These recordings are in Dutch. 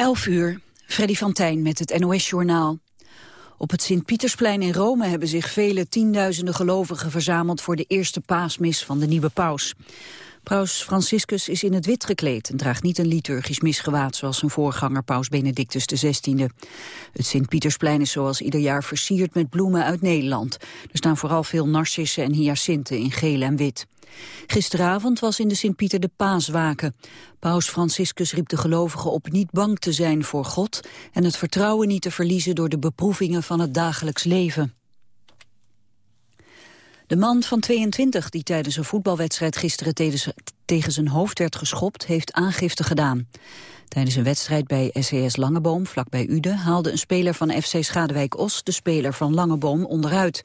11 uur, Freddy van Tijn met het NOS-journaal. Op het Sint-Pietersplein in Rome hebben zich vele tienduizenden gelovigen verzameld voor de eerste paasmis van de nieuwe paus. Paus Franciscus is in het wit gekleed en draagt niet een liturgisch misgewaad zoals zijn voorganger paus Benedictus XVI. Het Sint-Pietersplein is zoals ieder jaar versierd met bloemen uit Nederland. Er staan vooral veel narcissen en hyacinten in geel en wit. Gisteravond was in de Sint-Pieter de paaswaken. Paus Franciscus riep de gelovigen op niet bang te zijn voor God... en het vertrouwen niet te verliezen door de beproevingen van het dagelijks leven. De man van 22 die tijdens een voetbalwedstrijd gisteren tegen zijn hoofd werd geschopt, heeft aangifte gedaan. Tijdens een wedstrijd bij SCS Langeboom, vlakbij Uden, haalde een speler van FC Schadewijk-Os de speler van Langeboom onderuit.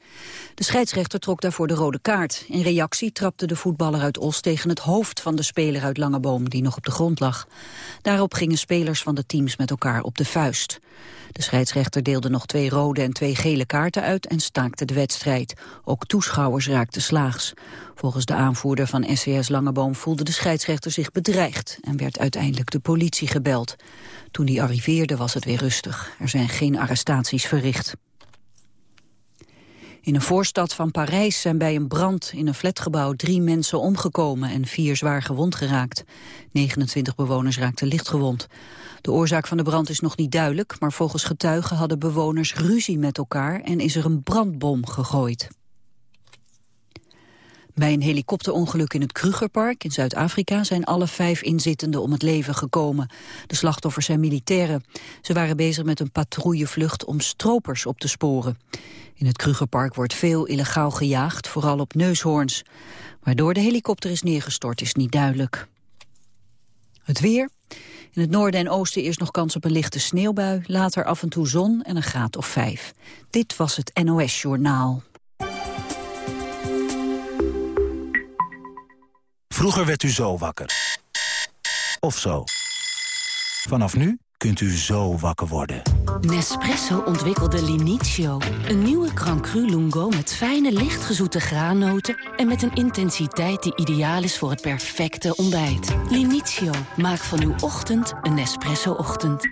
De scheidsrechter trok daarvoor de rode kaart. In reactie trapte de voetballer uit Os tegen het hoofd van de speler uit Langeboom, die nog op de grond lag. Daarop gingen spelers van de teams met elkaar op de vuist. De scheidsrechter deelde nog twee rode en twee gele kaarten uit en staakte de wedstrijd. Ook toeschouwers raakten slaags. Volgens de aanvoerder van SCS Langeboom voelde de scheidsrechter zich bedreigd en werd uiteindelijk de politie gebeld. Toen die arriveerde was het weer rustig. Er zijn geen arrestaties verricht. In een voorstad van Parijs zijn bij een brand in een flatgebouw drie mensen omgekomen en vier zwaar gewond geraakt. 29 bewoners raakten lichtgewond. De oorzaak van de brand is nog niet duidelijk, maar volgens getuigen hadden bewoners ruzie met elkaar en is er een brandbom gegooid. Bij een helikopterongeluk in het Krugerpark in Zuid-Afrika zijn alle vijf inzittenden om het leven gekomen. De slachtoffers zijn militairen. Ze waren bezig met een patrouillevlucht om stropers op te sporen. In het Krugerpark wordt veel illegaal gejaagd, vooral op neushoorns. Waardoor de helikopter is neergestort is niet duidelijk. Het weer. In het noorden en oosten eerst nog kans op een lichte sneeuwbui. Later af en toe zon en een graad of vijf. Dit was het NOS Journaal. Vroeger werd u zo wakker. Of zo. Vanaf nu kunt u zo wakker worden. Nespresso ontwikkelde Linizio. Een nieuwe Cru Lungo met fijne, lichtgezoete graannoten... en met een intensiteit die ideaal is voor het perfecte ontbijt. Linizio, maak van uw ochtend een Nespresso-ochtend.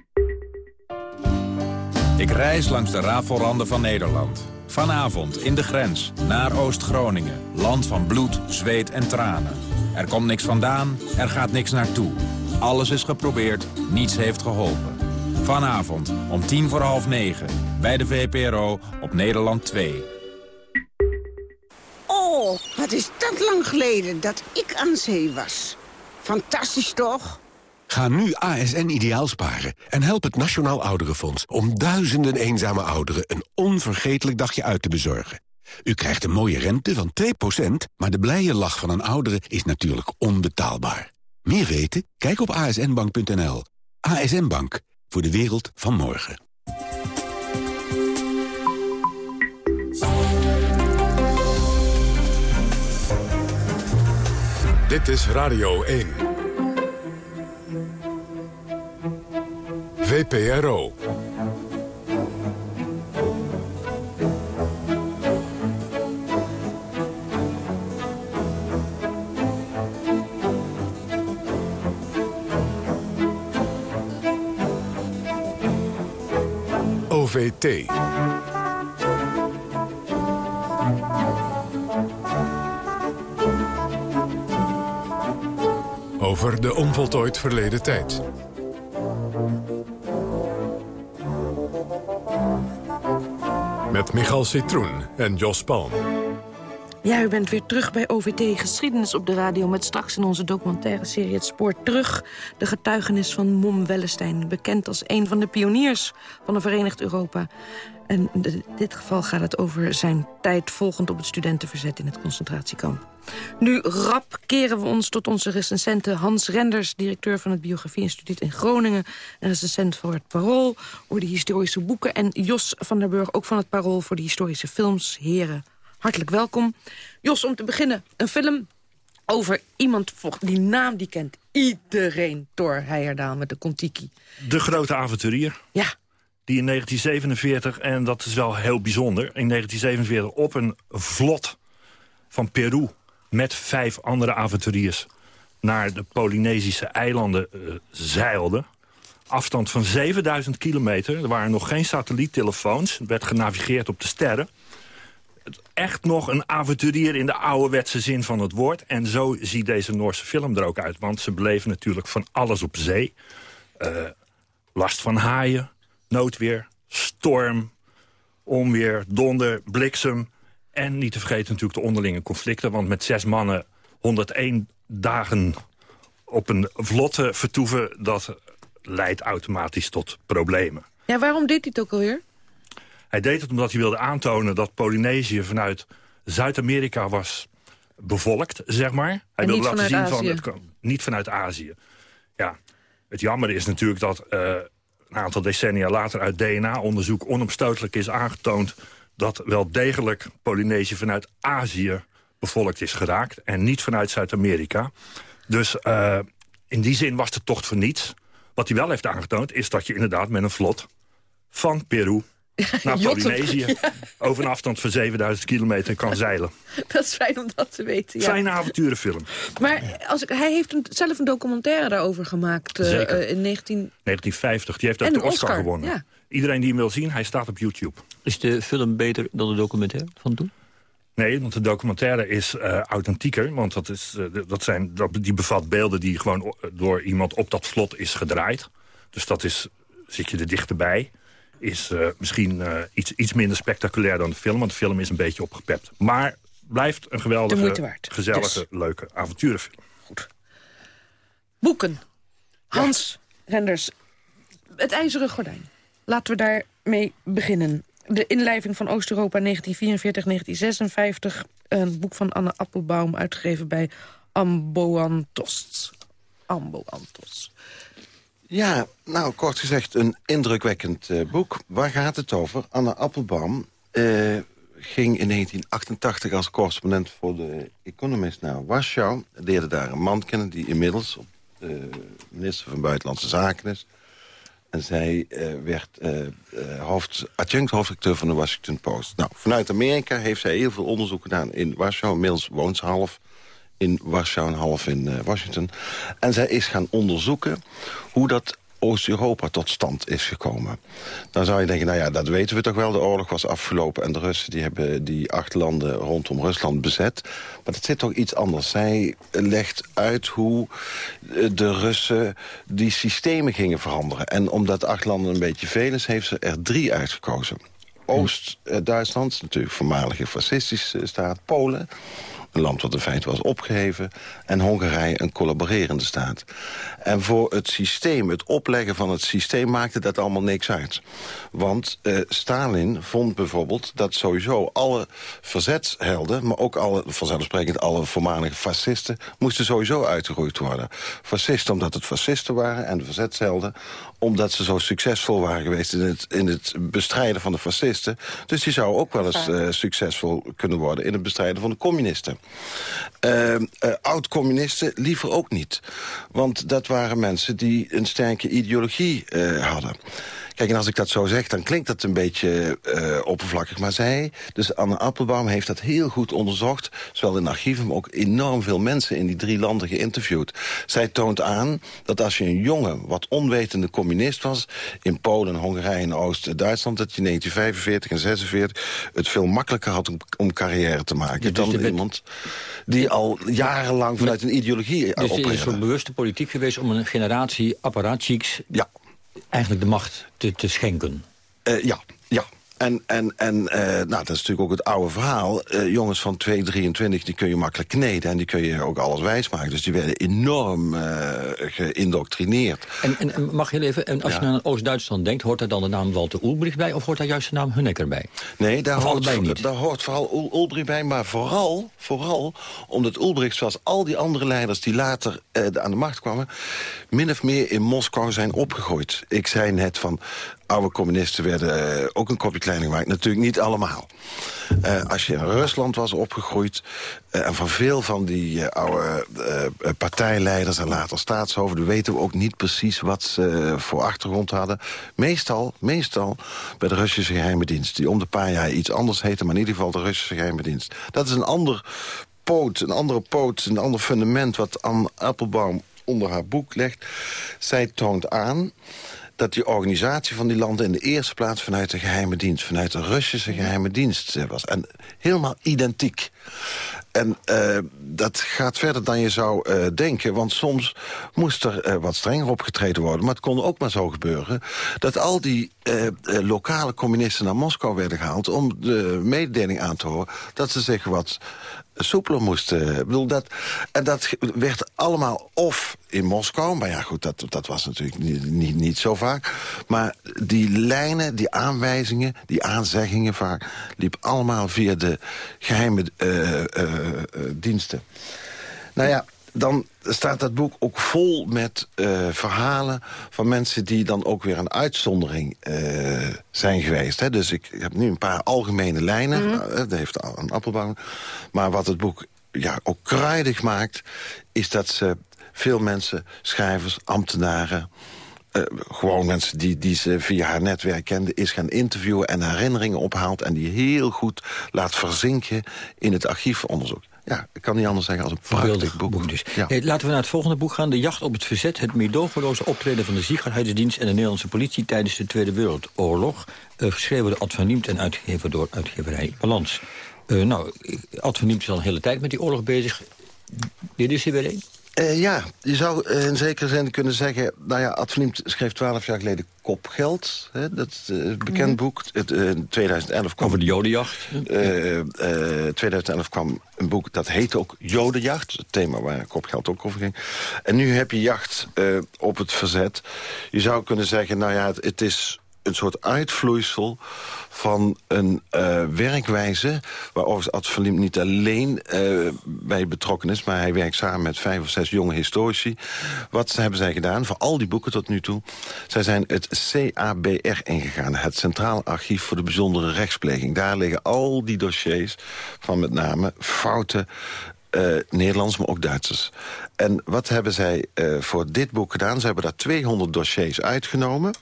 Ik reis langs de rafelranden van Nederland. Vanavond in de grens, naar Oost-Groningen. Land van bloed, zweet en tranen. Er komt niks vandaan, er gaat niks naartoe. Alles is geprobeerd, niets heeft geholpen. Vanavond om tien voor half negen bij de VPRO op Nederland 2. Oh, wat is dat lang geleden dat ik aan zee was. Fantastisch toch? Ga nu ASN ideaal sparen en help het Nationaal Ouderenfonds... om duizenden eenzame ouderen een onvergetelijk dagje uit te bezorgen. U krijgt een mooie rente van 2%, maar de blije lach van een oudere is natuurlijk onbetaalbaar. Meer weten? Kijk op asnbank.nl. ASN Bank, voor de wereld van morgen. Dit is Radio 1. VPRO. Over de onvoltooid verleden tijd. Met Michal Citroen en Jos Palm. Ja, u bent weer terug bij OVT Geschiedenis op de radio... met straks in onze documentaire serie Het Spoor Terug... de getuigenis van Mom Wellestein... bekend als een van de pioniers van een Verenigd Europa. En in dit geval gaat het over zijn tijd volgend op het studentenverzet... in het concentratiekamp. Nu rap keren we ons tot onze recensente Hans Renders... directeur van het Biografie-instituut in Groningen... en recensent voor het Parool, voor de historische boeken... en Jos van der Burg, ook van het Parool, voor de historische films. Heren, Hartelijk welkom. Jos, om te beginnen, een film over iemand, die naam die kent iedereen, Thor Heyerdaal met de Kontiki. De grote avonturier. Ja. Die in 1947, en dat is wel heel bijzonder... in 1947 op een vlot van Peru met vijf andere avonturiers... naar de Polynesische eilanden uh, zeilde afstand van 7000 kilometer. Er waren nog geen satelliettelefoons. Er werd genavigeerd op de sterren. Echt nog een avonturier in de ouderwetse zin van het woord. En zo ziet deze Noorse film er ook uit. Want ze beleven natuurlijk van alles op zee. Uh, last van haaien, noodweer, storm, onweer, donder, bliksem. En niet te vergeten natuurlijk de onderlinge conflicten. Want met zes mannen 101 dagen op een vlotte vertoeven... dat leidt automatisch tot problemen. Ja, waarom deed hij het ook alweer? Hij deed het omdat hij wilde aantonen dat Polynesië vanuit Zuid-Amerika was bevolkt, zeg maar. Hij wilde laten zien van het niet vanuit Azië. Ja, het jammer is natuurlijk dat uh, een aantal decennia later uit DNA-onderzoek onomstotelijk is aangetoond dat wel degelijk Polynesië vanuit Azië bevolkt is geraakt en niet vanuit Zuid-Amerika. Dus uh, in die zin was de tocht voor niets. Wat hij wel heeft aangetoond is dat je inderdaad met een vlot van Peru naar Polynesië over een afstand van 7000 kilometer kan zeilen. Dat is fijn om dat te weten, ja. Fijne avonturenfilm. Maar als ik, hij heeft een, zelf een documentaire daarover gemaakt uh, in 19... 1950. Die heeft ook de Oscar, gewonnen. Ja. Iedereen die hem wil zien, hij staat op YouTube. Is de film beter dan de documentaire van toen? Nee, want de documentaire is uh, authentieker. Want dat is, uh, dat zijn, dat, die bevat beelden die gewoon door iemand op dat vlot is gedraaid. Dus dat is, zit je er dichterbij. Is uh, misschien iets, iets minder spectaculair dan de film. Want de film is een beetje opgepept. Maar blijft een geweldige, gezellige, dus. leuke avonturenfilm. Goed. Boeken. Hans ja. Renders. Het IJzeren Gordijn. Laten we daarmee beginnen de inlijving van Oost-Europa 1944-1956. Een boek van Anne Appelbaum, uitgegeven bij Amboantos. Amboantos. Ja, nou, kort gezegd een indrukwekkend uh, boek. Waar gaat het over? Anne Appelbaum uh, ging in 1988 als correspondent voor de Economist naar Warschau. Leerde daar een man kennen die inmiddels uh, minister van Buitenlandse Zaken is. En zij werd hoofd, adjunct hoofdredacteur van de Washington Post. Nou, vanuit Amerika heeft zij heel veel onderzoek gedaan in Warschau. Inmiddels woont ze half in Warschau en half in Washington. En zij is gaan onderzoeken hoe dat Oost-Europa tot stand is gekomen. Dan zou je denken, nou ja, dat weten we toch wel. De oorlog was afgelopen en de Russen die hebben die acht landen rondom Rusland bezet. Maar dat zit toch iets anders. Zij legt uit hoe de Russen die systemen gingen veranderen. En omdat acht landen een beetje veel is, heeft ze er drie uitgekozen. Oost-Duitsland, natuurlijk voormalige fascistische staat. Polen, een land wat in feite was opgeheven... en Hongarije een collaborerende staat. En voor het systeem, het opleggen van het systeem... maakte dat allemaal niks uit. Want uh, Stalin vond bijvoorbeeld dat sowieso alle verzetshelden... maar ook alle, vanzelfsprekend alle voormalige fascisten... moesten sowieso uitgeroeid worden. Fascisten omdat het fascisten waren en de verzetshelden omdat ze zo succesvol waren geweest in het, in het bestrijden van de fascisten. Dus die zou ook wel eens uh, succesvol kunnen worden in het bestrijden van de communisten. Uh, uh, Oud-communisten liever ook niet. Want dat waren mensen die een sterke ideologie hadden. Kijk, en als ik dat zo zeg, dan klinkt dat een beetje uh, oppervlakkig. Maar zij, dus Anne Appelbaum, heeft dat heel goed onderzocht. Zowel in archieven, maar ook enorm veel mensen in die drie landen geïnterviewd. Zij toont aan dat als je een jonge, wat onwetende communist was... in Polen, Hongarije en Oost-Duitsland... dat je in 1945 en 46 het veel makkelijker had om, om carrière te maken... Dus dan iemand die al jarenlang vanuit een ideologie Dus het is een bewuste politiek geweest om een generatie apparatchiks... Ja eigenlijk de macht te, te schenken. Uh, ja, ja. En, en, en uh, nou, dat is natuurlijk ook het oude verhaal. Uh, jongens van 2, 23, die kun je makkelijk kneden... en die kun je ook alles wijsmaken. Dus die werden enorm uh, geïndoctrineerd. En, en, mag je even, en als je naar Oost-Duitsland denkt... hoort daar dan de naam Walter Ulbricht bij... of hoort daar juist de naam Hunneker bij? Nee, daar, hoort, niet. daar hoort vooral Ulbricht bij. Maar vooral, vooral omdat Ulbricht, zoals al die andere leiders... die later aan de macht kwamen... min of meer in Moskou zijn opgegroeid. Ik zei net van oude communisten werden uh, ook een kopje kleiner gemaakt. Natuurlijk niet allemaal. Uh, als je in Rusland was opgegroeid... Uh, en van veel van die oude partijleiders en later staatshoofden... weten we ook niet precies wat ze voor achtergrond hadden. Meestal, meestal bij de Russische geheime dienst... die om de paar jaar iets anders heette... maar in ieder geval de Russische geheime dienst. Dat is een ander poot, een andere poot, een ander fundament... wat Anne Appelbaum onder haar boek legt. Zij toont aan dat die organisatie van die landen... in de eerste plaats vanuit de geheime dienst... vanuit de Russische geheime dienst was. En helemaal identiek. En uh, dat gaat verder dan je zou uh, denken. Want soms moest er uh, wat strenger opgetreden worden. Maar het kon ook maar zo gebeuren... dat al die lokale communisten naar Moskou werden gehaald... om de mededeling aan te horen dat ze zich wat soepeler moesten. Bedoel, dat, en dat werd allemaal of in Moskou... maar ja, goed, dat, dat was natuurlijk niet, niet, niet zo vaak. Maar die lijnen, die aanwijzingen, die aanzeggingen vaak... liep allemaal via de geheime diensten. Nou ja, dan staat dat boek ook vol met uh, verhalen van mensen die dan ook weer een uitzondering uh, zijn geweest. Hè. Dus ik, heb nu een paar algemene lijnen, mm -hmm. uh, dat heeft een appelboom. Maar wat het boek ja, ook kruidig maakt, is dat ze veel mensen, schrijvers, ambtenaren... Uh, gewoon mensen die, die ze via haar netwerk kenden... is gaan interviewen en herinneringen ophaalt... en die heel goed laat verzinken in het archiefonderzoek. Ja, ik kan niet anders zeggen als een prachtig boek. boek dus. ja. hey, laten we naar het volgende boek gaan. De jacht op het verzet, het meedogenloze optreden van de Sicherheidsdienst... en de Nederlandse politie tijdens de Tweede Wereldoorlog. Uh, geschreven door Ad van Niemt en uitgegeven door uitgeverij Balans. Uh, nou, Ad van Niemt is al een hele tijd met die oorlog bezig. Dit is er weer een. Uh, ja, je zou in zekere zin kunnen zeggen... nou ja, Ad schreef twaalf jaar geleden Kopgeld. Hè, dat is uh, een bekend mm. boek. Het, in 2011 kwam... Over de jodenjacht. 2011 kwam een boek, dat heette ook Jodenjacht. Het thema waar Kopgeld ook over ging. En nu heb je jacht op het verzet. Je zou kunnen zeggen, nou ja, het, het is een soort uitvloeisel van een uh, werkwijze... waar overigens Ad niet alleen uh, bij betrokken is... maar hij werkt samen met vijf of zes jonge historici. Wat hebben zij gedaan voor al die boeken tot nu toe? Zij zijn het CABR ingegaan, het Centraal Archief voor de Bijzondere Rechtspleging. Daar liggen al die dossiers van met name fouten uh, Nederlands, maar ook Duitsers. En wat hebben zij uh, voor dit boek gedaan? Ze hebben daar 200 dossiers uitgenomen.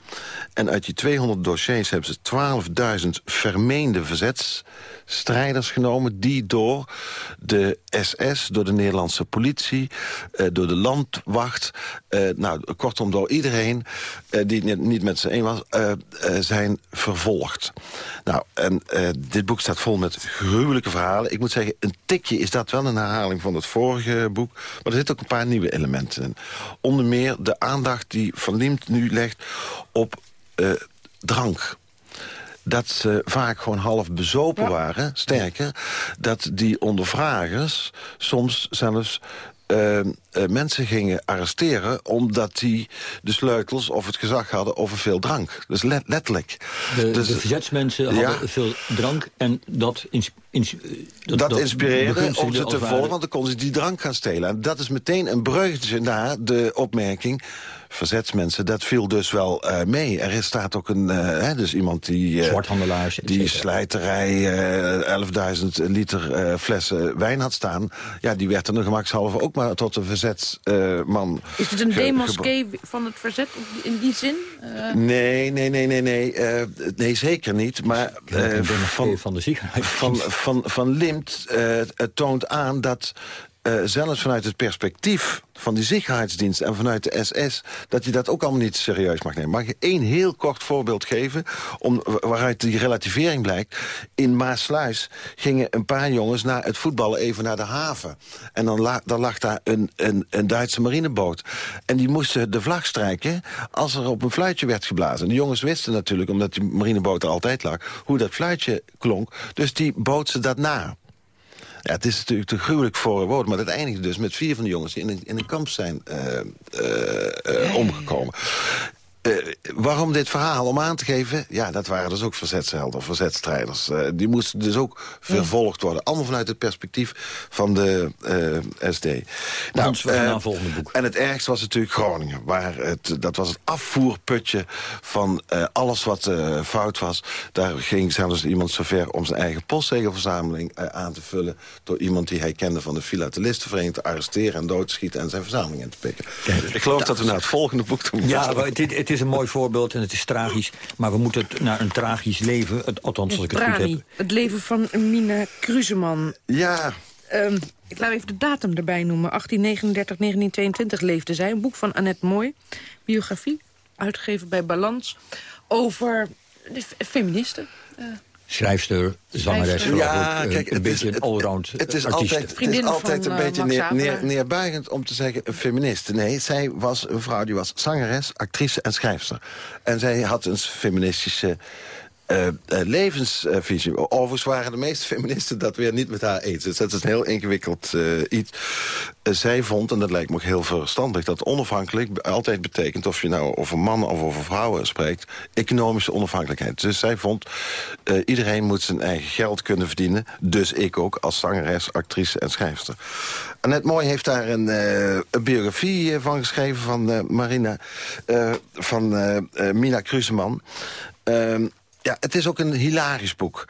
En uit die 200 dossiers hebben ze 12.000 vermeende verzetsstrijders genomen... die door de SS, door de Nederlandse politie, uh, door de landwacht... Uh, nou, kortom, door iedereen die niet met z'n één was, zijn vervolgd. Nou, en dit boek staat vol met gruwelijke verhalen. Ik moet zeggen, een tikje is dat wel een herhaling van het vorige boek. Maar er zitten ook een paar nieuwe elementen in. Onder meer de aandacht die Van Liemt nu legt op uh, drank dat ze vaak gewoon half bezopen ja. waren. Sterker, dat die ondervragers soms zelfs uh, uh, mensen gingen arresteren... omdat die de sleutels of het gezag hadden over veel drank. Dus let, letterlijk. De, dus, de verzetsmensen ja, hadden veel drank en dat... Ins, dat, dat, dat inspireerde om ze te volgen, want dan konden ze die drank gaan stelen. En dat is meteen een bruggetje naar de opmerking verzetsmensen, dat viel dus wel uh, mee. Er staat ook een, uh, hè, dus iemand die... Uh, Zwarthandelaars. Die slijterij 11.000 liter flessen wijn had staan. Ja, die werd er nog gemakshalve ook maar tot een verzetsman. Is het een demoskee van het verzet in die zin? Nee, nee, nee, nee, nee. nee, zeker niet. Maar van, van de ziekenhuis. Van, van, van Limt toont aan dat uh, zelfs vanuit het perspectief van die Sicherheidsdienst en vanuit de SS... dat je dat ook allemaal niet serieus mag nemen. Mag ik één heel kort voorbeeld geven om, waaruit die relativering blijkt? In Maasluis gingen een paar jongens na het voetballen even naar de haven. En dan, la, dan lag daar een, een, een Duitse marineboot. En die moesten de vlag strijken als er op een fluitje werd geblazen. De jongens wisten natuurlijk, omdat die marineboot er altijd lag... hoe dat fluitje klonk. Dus die bootsen dat na. Ja, het is natuurlijk te gruwelijk voor woord, maar het eindigde dus met vier van de jongens die in een, in een kamp zijn uh, uh, uh, omgekomen. Uh, waarom dit verhaal? Om aan te geven, ja, dat waren dus ook verzetshelden of verzetstrijders. Uh, die moesten dus ook vervolgd worden. Allemaal vanuit het perspectief van de uh, SD. Nou, Ons, we volgende boek. En het ergste was natuurlijk Groningen. Waar het, dat was het afvoerputje van alles wat fout was. Daar ging zelfs iemand zover om zijn eigen postzegelverzameling aan te vullen... door iemand die hij kende van de filatelistenvereniging te arresteren en doodschieten... en zijn verzameling in te pikken. Kijk, Ik geloof dat we naar het volgende boek toe moeten. Ja, maar het is een mooi voorbeeld en het is tragisch. Maar we moeten het naar een tragisch leven, het, althans als ik het goed heb. Het leven van Mina Kruseman. Ja. Um, ik laat even de datum erbij noemen. 1839, 1922 leefde zij. Een boek van Annette Mooi. Biografie. uitgegeven bij Balans... over de feministen. Uh, schrijfster, zangeres, ja, kijk, een beetje een allround Het is altijd, het is altijd een beetje neer, neer, neerbuigend om te zeggen een feminist. Nee, zij was een vrouw die was zangeres, actrice en schrijfster. En zij had een feministische uh, levensvisie. Overigens waren de meeste feministen dat weer niet met haar eens. Dus dat is een heel ingewikkeld uh, iets. zij vond, en dat lijkt me ook heel verstandig... dat onafhankelijk altijd betekent... of je nou over mannen of over vrouwen spreekt... economische onafhankelijkheid. Dus zij vond, iedereen moet zijn eigen geld kunnen verdienen. Dus ik ook als zangeres, actrice en schrijfster. Annette Mooi heeft daar een, een biografie van geschreven... van Marina, van Mina Kruseman... Ehm, ja, het is ook een hilarisch boek.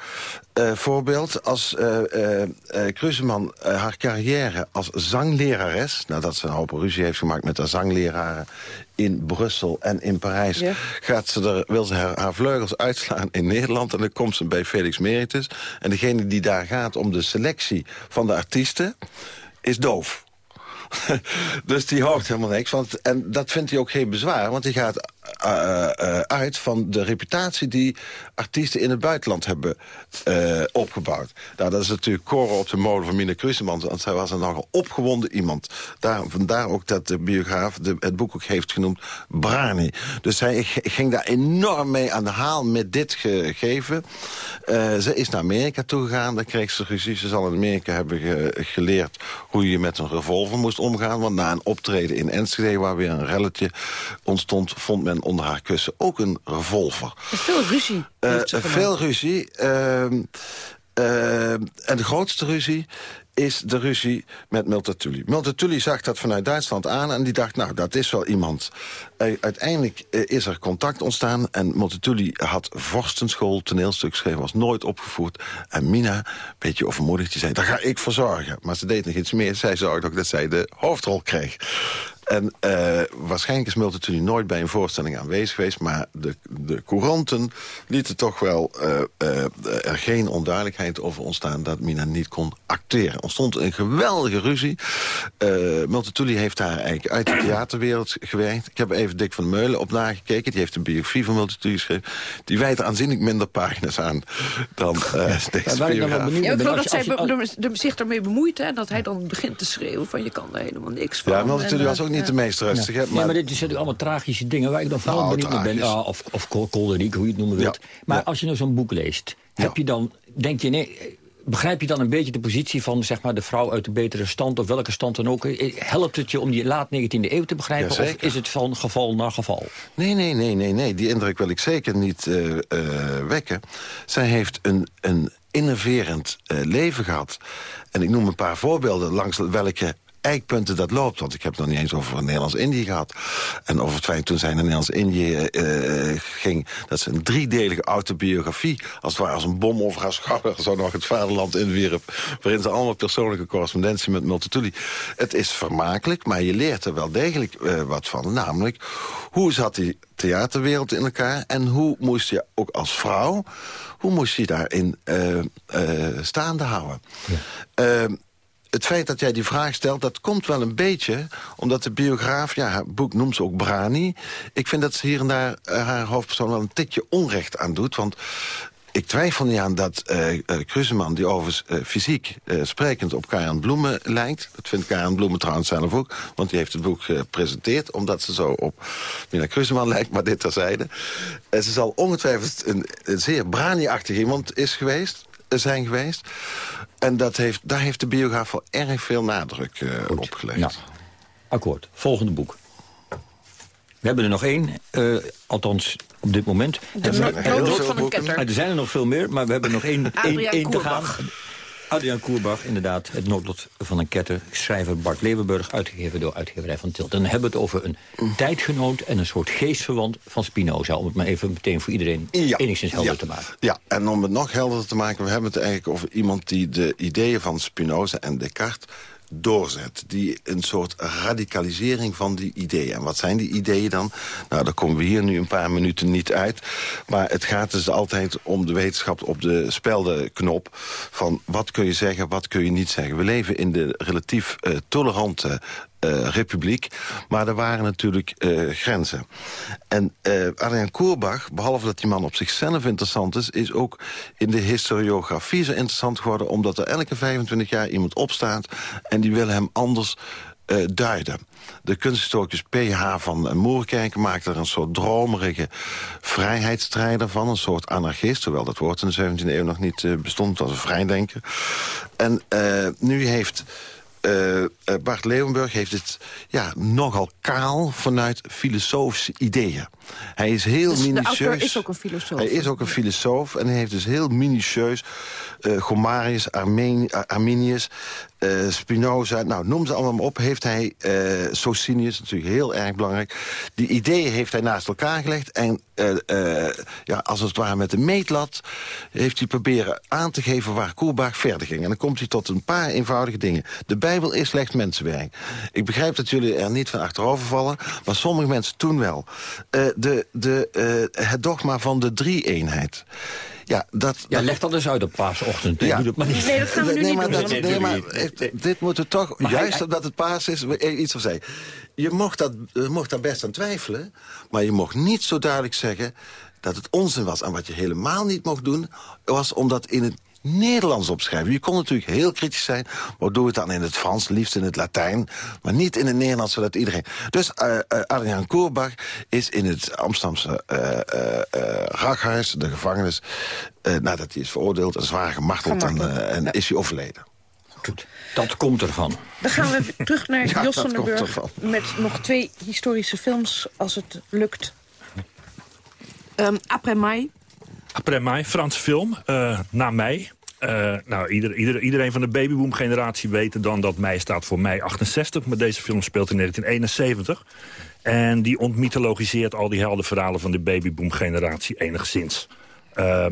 Uh, voorbeeld, als uh, uh, Kruseman haar carrière als zanglerares... nadat ze een hoop ruzie heeft gemaakt met haar zangleraren... in Brussel en in Parijs... Gaat ze er, wil ze haar, haar, vleugels uitslaan in Nederland... en dan komt ze bij Felix Meritus. En degene die daar gaat om de selectie van de artiesten... is doof. dus die hoort helemaal niks. Want, en dat vindt hij ook geen bezwaar, want hij gaat uh, uh, uit van de reputatie die artiesten in het buitenland hebben opgebouwd. Nou, dat is natuurlijk koren op de molen van Mina Kruseman, want zij was een nogal opgewonden iemand. Daar, vandaar ook dat de biograaf de, het boek ook heeft genoemd Brani. Dus zij ging daar enorm mee aan de haal met dit gegeven. ze is naar Amerika toegegaan, daar kreeg ze ruzie. Ze zal in Amerika hebben geleerd hoe je met een revolver moest omgaan. Want na een optreden in Enschede, waar weer een relletje ontstond... vond men onder haar kussen ook een revolver. Veel ruzie. Uh, veel ruzie. Uh, uh, en de grootste ruzie is de ruzie met Multatuli. Multatuli zag dat vanuit Duitsland aan en die dacht, nou, dat is wel iemand. Uh, uiteindelijk uh, is er contact ontstaan en Multatuli had vorstenschool, toneelstuk geschreven, was nooit opgevoerd. En Mina, een beetje overmoedig, die zei, daar ga ik voor zorgen. Maar ze deed nog iets meer, zij zorgde ook dat zij de hoofdrol kreeg. En uh, waarschijnlijk is Multatuli nooit bij een voorstelling aanwezig geweest... maar de, de couranten lieten toch wel uh, uh, er geen onduidelijkheid over ontstaan... dat Mina niet kon acteren. Er ontstond een geweldige ruzie. Multatuli heeft haar eigenlijk uit de theaterwereld gewerkt. Ik heb even Dick van Meulen op nagekeken. Die heeft een biografie van Multatuli geschreven. Die wijt aanzienlijk minder pagina's aan dan deze ja, biograaf. Ja, ik geloof dat zij zich ermee bemoeit... en dat hij dan begint te schreeuwen van je kan er helemaal niks van. Ja, Multatuli was ook niet de meest rustige. Ja. Maar, maar dit zijn allemaal tragische dingen waar ik dan vooral nou, benieuwd ben. Of, of kolderiek, hoe je het noemen wilt. Maar als je nou zo'n boek leest, heb je dan, denk je, nee, begrijp je dan een beetje de positie van zeg maar, de vrouw uit de betere stand... of welke stand dan ook? Helpt het je om die laat 19e eeuw te begrijpen? of is het van geval naar geval? Nee, nee, nee, nee, nee. Die indruk wil ik zeker niet uh, uh, wekken. Zij heeft een, een innoverend uh, leven gehad. En ik noem een paar voorbeelden langs welke eikpunten dat loopt. Want ik heb het nog niet eens over Nederlands-Indië gehad. En over het feit toen zij naar Nederlands-Indië uh, ging... dat ze een driedelige autobiografie, als het ware als een bom over haar schouder... zo nog het vaderland inwierp... waarin ze allemaal persoonlijke correspondentie met Multatuli. Het is vermakelijk, maar je leert er wel degelijk uh, wat van. Namelijk, hoe zat die theaterwereld in elkaar... en hoe moest je ook als vrouw... hoe moest je daarin uh, staande houden... Ja. Het feit dat jij die vraag stelt, dat komt wel een beetje... omdat de biograaf, ja, haar boek noemt ze ook Brani. Ik vind dat ze hier en daar uh, haar hoofdpersoon wel een tikje onrecht aan doet. Want ik twijfel niet aan dat uh, uh, Kruseman, die overigens uh, fysiek sprekend op Karen Bloemen lijkt. Dat vindt Karen Bloemen trouwens zelf ook, want die heeft het boek gepresenteerd... omdat ze zo op Mina Kruseman lijkt, maar dit terzijde. ze zal ongetwijfeld een, een zeer Brani-achtig iemand is geweest zijn geweest. En dat heeft, daar heeft de biograaf wel erg veel nadruk uh, op gelegd. Nou, akkoord. Volgende boek. We hebben er nog één, uh, althans op dit moment. De er, van een ketter. er zijn er nog veel meer, maar we hebben nog één, één, één te gaan. Adriaan Koerbach, inderdaad, het noodlot van een ketter. Schrijver Bart Levenburg, uitgegeven door uitgeverij van Tilt. En dan hebben we het over een tijdgenoot en een soort geestverwant van Spinoza. Om het maar even meteen voor iedereen enigszins helder te maken. Ja, en om het nog helderder te maken, we hebben het eigenlijk over iemand die de ideeën van Spinoza en Descartes doorzet. Die een soort radicalisering van die ideeën. En wat zijn die ideeën dan? Nou, daar komen we hier nu een paar minuten niet uit. Maar het gaat dus altijd om de wetenschap op de speldenknop... van wat kun je zeggen, wat kun je niet zeggen. We leven in de relatief uh, tolerante republiek. Maar er waren natuurlijk grenzen. En Adriaan Koerbach, behalve dat die man op zichzelf interessant is... is ook in de historiografie zo interessant geworden... omdat er elke 25 jaar iemand opstaat... en die wil hem anders uh, duiden. De kunsthistoricus P.H. van Moerkerk maakte er een soort dromerige vrijheidsstrijder van. Een soort anarchist, hoewel dat woord in de 17e eeuw nog niet uh, bestond. als een vrijdenker. En uh, nu heeft uh, Bart Leeuwenburg heeft het ja, nogal kaal vanuit filosofische ideeën. Hij is heel dus minutieus. is ook een filosoof. Hij is ook een filosoof en hij heeft dus heel minutieus... Uh, Gomarius, Arminius, uh, Spinoza, nou, noem ze allemaal op... heeft hij, uh, Socinius, natuurlijk heel erg belangrijk... die ideeën heeft hij naast elkaar gelegd... en ja, als het ware met de meetlat heeft hij proberen aan te geven... waar Koelbach verder ging. En dan komt hij tot een paar eenvoudige dingen. De Bijbel is slechts mensenwerk. Ik begrijp dat jullie er niet van achterover vallen... maar sommige mensen toen wel de, de, het dogma van de drie-eenheid. Ja, dat, ja, leg dat eens uit op paasochtend. Ja. Nee, dat gaan we nu niet doen. nee, maar, dit moet er toch, juist omdat het paas is, iets van zei. Je mocht, dat, je mocht daar best aan twijfelen, maar je mocht niet zo duidelijk zeggen dat het onzin was. En wat je helemaal niet mocht doen, was omdat in het Nederlands opschrijven. Je kon natuurlijk heel kritisch zijn, maar doe het dan in het Frans, liefst in het Latijn, maar niet in het Nederlands, zodat iedereen... Dus uh, uh, Adriaan Koerbach is in het Amsterdamse uh, de gevangenis, nadat hij is veroordeeld en zwaar gemarteld en, en is hij overleden. Goed, dat komt ervan. Dan gaan we terug naar ja, Jos van den Burg met nog twee historische films, als het lukt. Um, Après Mai, Après mij, Franse film, uh, na mij. Uh, nou, ieder, ieder, iedereen van de babyboom-generatie weet dan dat mei staat voor mei 68. Maar deze film speelt in 1971. En die ontmythologiseert al die heldenverhalen van de babyboom-generatie enigszins. Uh,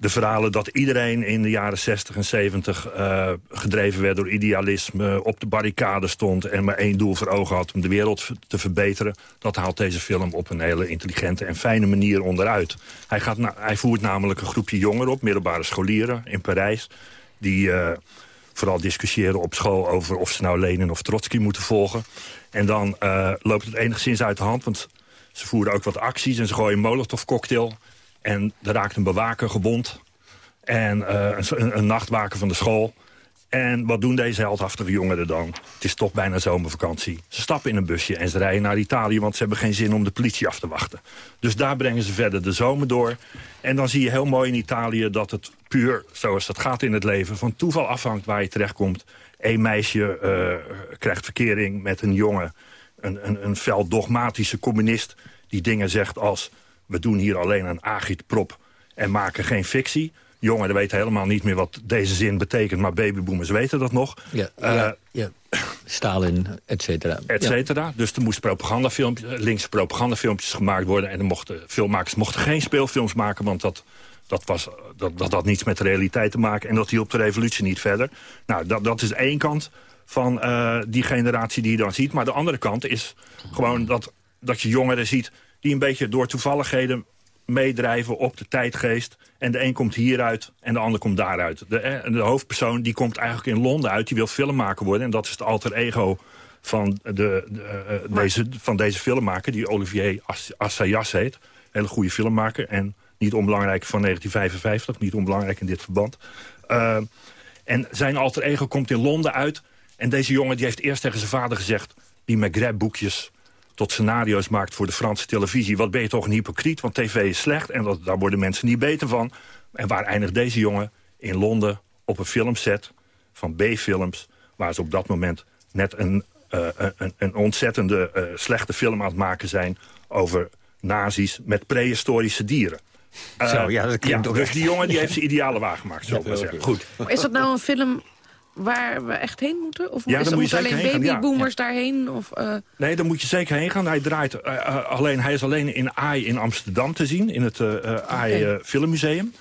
de verhalen dat iedereen in de jaren 60 en 70 uh, gedreven werd door idealisme... op de barricade stond en maar één doel voor ogen had om de wereld te verbeteren... dat haalt deze film op een hele intelligente en fijne manier onderuit. Hij, gaat hij voert namelijk een groepje jongeren op, middelbare scholieren in Parijs... die uh, vooral discussiëren op school over of ze nou Lenin of Trotsky moeten volgen. En dan uh, loopt het enigszins uit de hand, want ze voeren ook wat acties... en ze gooien een en er raakt een bewaker gebond. En uh, een, een, nachtwaker van de school. En wat doen deze heldhaftige jongeren dan? Het is toch bijna zomervakantie. Ze stappen in een busje en ze rijden naar Italië... want ze hebben geen zin om de politie af te wachten. Dus daar brengen ze verder de zomer door. En dan zie je heel mooi in Italië dat het puur, zoals dat gaat in het leven... van toeval afhangt waar je terechtkomt. Eén meisje uh, krijgt verkering met een jongen... een, een, een fel dogmatische communist die dingen zegt als we doen hier alleen een agitprop en maken geen fictie. Jongeren weten helemaal niet meer wat deze zin betekent... maar babyboomers weten dat nog. Ja, uh, ja, Stalin, et cetera. Et cetera. Dus er moesten propagandafilmpjes, linkse propagandafilmpjes gemaakt worden... en de mochten, filmmakers mochten geen speelfilms maken... want dat, dat, was, dat, dat had niets met de realiteit te maken... en dat hielp de revolutie niet verder. Nou, dat, dat is één kant van uh, die generatie die je dan ziet. Maar de andere kant is gewoon dat, dat je jongeren ziet die een beetje door toevalligheden meedrijven op de tijdgeest. En de een komt hieruit en de ander komt daaruit. De, eh, de hoofdpersoon die komt eigenlijk in Londen uit. Die wil filmmaker worden. En dat is het alter ego van, de, de uh, deze, van deze filmmaker. Die Olivier Assayas heet. Hele goede filmmaker. En niet onbelangrijk van 1955. Niet onbelangrijk in dit verband. Uh, en zijn alter ego komt in Londen uit. En deze jongen die heeft eerst tegen zijn vader gezegd... die McGrath-boekjes tot scenario's maakt voor de Franse televisie. Wat ben je toch een hypocriet, want tv is slecht... en dat, daar worden mensen niet beter van. En waar eindigt deze jongen? In Londen op een filmset van B-films... waar ze op dat moment net een, uh, een, een, ontzettende uh, slechte film aan het maken zijn... over nazi's met prehistorische dieren. Uh, Zo, ja, dat klinkt ja, Dus die jongen die heeft zijn ideale waargemaakt, zo ja, zeggen. Goed. Is dat nou een film waar we echt heen moeten? Of ja, is, moet je alleen babyboomers daarheen? Of, uh... Nee, dan moet je zeker heen gaan. Hij, draait, uh, alleen, hij is alleen in AI in Amsterdam te zien, in het AI okay. Filmmuseum.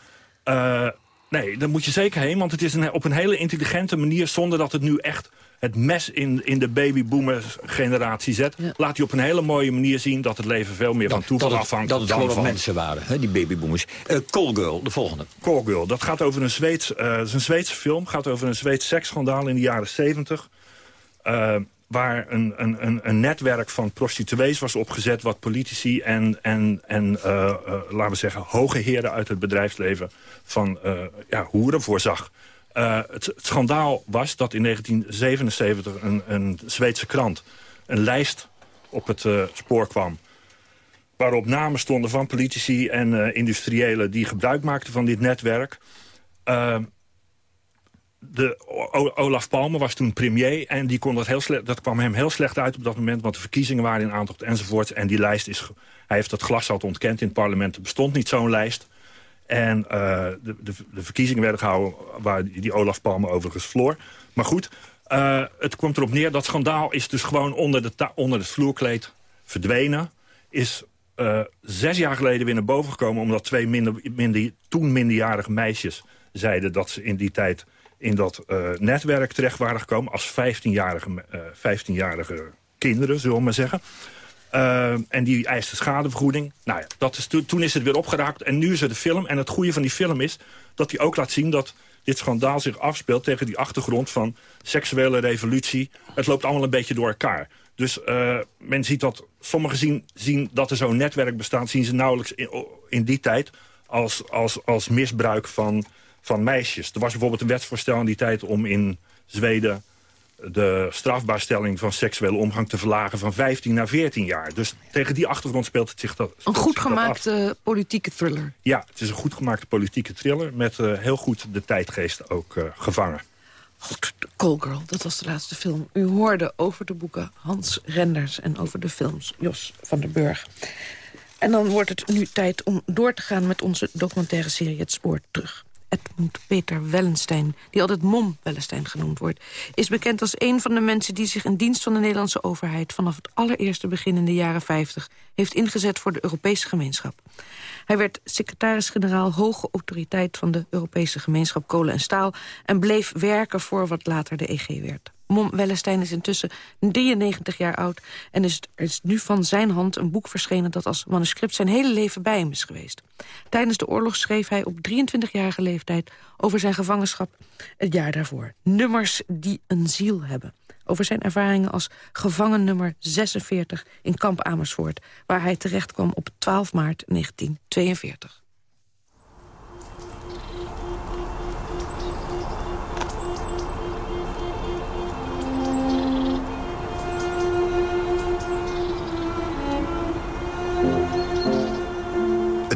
nee, dan moet je zeker heen, want het is een, op een hele intelligente manier... zonder dat het nu echt het mes in, in de babyboomer-generatie zet... laat hij op een hele mooie manier zien dat het leven veel meer van toeval afhangt. Dat het gewoon van... mensen waren, hè, die babyboomers. Uh, Call Girl, de volgende. Call Girl, dat gaat over een Zweeds, uh, is een Zweedse film. gaat over een Zweeds seksschandaal in de jaren 70. Uh, waar een, een, een, netwerk van prostituees was opgezet... wat politici en, en, en uh, laten we zeggen, hoge heren uit het bedrijfsleven... van ja, hoeren voorzag. Het, het, schandaal was dat in 1977 een, een Zweedse krant... een lijst op het spoor kwam waarop namen stonden van politici en uh, industriëlen... die gebruik maakten van dit netwerk. Uh, de, Olaf Palme was toen premier en die kon dat, heel slecht, dat kwam hem heel slecht uit op dat moment... want de verkiezingen waren in aantocht enzovoort. En die lijst is... Hij heeft dat glashoudt ontkend in het parlement. Er bestond niet zo'n lijst. En uh, de, de, de, verkiezingen werden gehouden waar die Olaf Palme overigens verloor. Maar goed, uh, het komt erop neer... dat schandaal is dus gewoon onder, de onder het vloerkleed verdwenen. Is uh, zes jaar geleden weer naar boven gekomen... omdat twee minder, toen minderjarige meisjes zeiden dat ze in die tijd in dat netwerk terecht waren gekomen... als 15-jarige uh, 15 kinderen, zullen we maar zeggen. Uh, en die eisten schadevergoeding. Nou ja, dat is toen is het weer opgeraakt en nu is het de film. En het goede van die film is dat hij ook laat zien... dat dit schandaal zich afspeelt tegen die achtergrond van seksuele revolutie. Het loopt allemaal een beetje door elkaar. Dus uh, men ziet dat, sommigen zien, zien dat er zo'n netwerk bestaat... zien ze nauwelijks in, in die tijd als, als, als misbruik van van meisjes. Er was bijvoorbeeld een wetsvoorstel in die tijd om in Zweden de strafbaarstelling van seksuele omgang te verlagen van 15 naar 14 jaar. Dus tegen die achtergrond speelt het zich dat Een goed gemaakte politieke thriller. Ja, het is een goed gemaakte politieke thriller... met uh, heel goed de tijdgeest ook uh, gevangen. Goed, Call Girl, dat was de laatste film. U hoorde over de boeken Hans Renders en over de films Jos van der Burg. En dan wordt het nu tijd om door te gaan met onze documentaire serie Het Spoor Terug. Edmund Peter Wellenstein, die altijd Mom Wellenstein genoemd wordt... is bekend als een van de mensen die zich in dienst van de Nederlandse overheid... vanaf het allereerste begin in de jaren 50 heeft ingezet voor de Europese gemeenschap. Hij werd secretaris-generaal hoge autoriteit van de Europese gemeenschap Kolen en Staal... en bleef werken voor wat later de EG werd. Mom Wellestein is intussen 93 jaar oud... en er is nu van zijn hand een boek verschenen... dat als manuscript zijn hele leven bij hem is geweest. Tijdens de oorlog schreef hij op 23-jarige leeftijd... over zijn gevangenschap het jaar daarvoor. Nummers die een ziel hebben. Over zijn ervaringen als gevangen nummer 46 in kamp Amersfoort... waar hij terecht kwam op 12 maart 1942.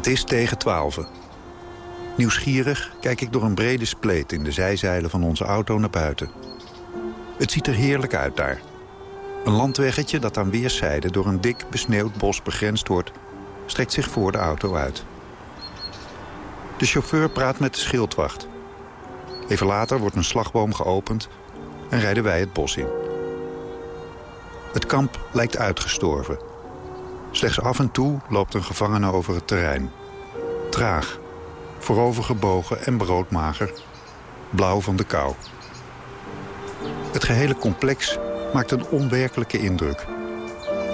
Het is tegen twaalfen. Nieuwsgierig kijk ik door een brede spleet in de zijzeilen van onze auto naar buiten. Het ziet er heerlijk uit daar. Een landweggetje dat aan weerszijden door een dik besneeuwd bos begrensd wordt... strekt zich voor de auto uit. De chauffeur praat met de schildwacht. Even later wordt een slagboom geopend en rijden wij het bos in. Het kamp lijkt uitgestorven... Slechts af en toe loopt een gevangene over het terrein. Traag, voorovergebogen en broodmager, blauw van de kou. Het gehele complex maakt een onwerkelijke indruk.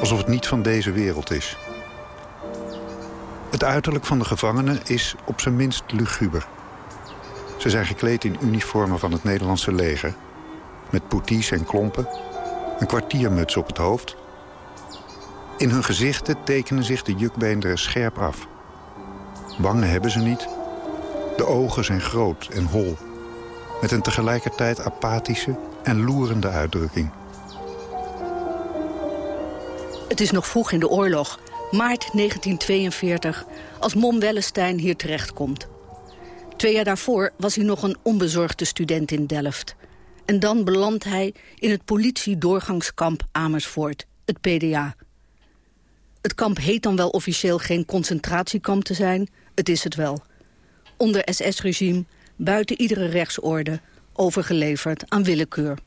Alsof het niet van deze wereld is. Het uiterlijk van de gevangenen is op zijn minst luguber. Ze zijn gekleed in uniformen van het Nederlandse leger. Met poeties en klompen, een kwartiermuts op het hoofd in hun gezichten tekenen zich de jukbeenderen scherp af. Wangen hebben ze niet. De ogen zijn groot en hol. Met een tegelijkertijd apathische en loerende uitdrukking. Het is nog vroeg in de oorlog, maart 1942, als Mom Wellestein hier terechtkomt. Twee jaar daarvoor was hij nog een onbezorgde student in Delft. En dan belandt hij in het politiedoorgangskamp Amersfoort, het PDA. Het kamp heet dan wel officieel geen concentratiekamp te zijn. Het is het wel. Onder SS-regime, buiten iedere rechtsorde, overgeleverd aan willekeur.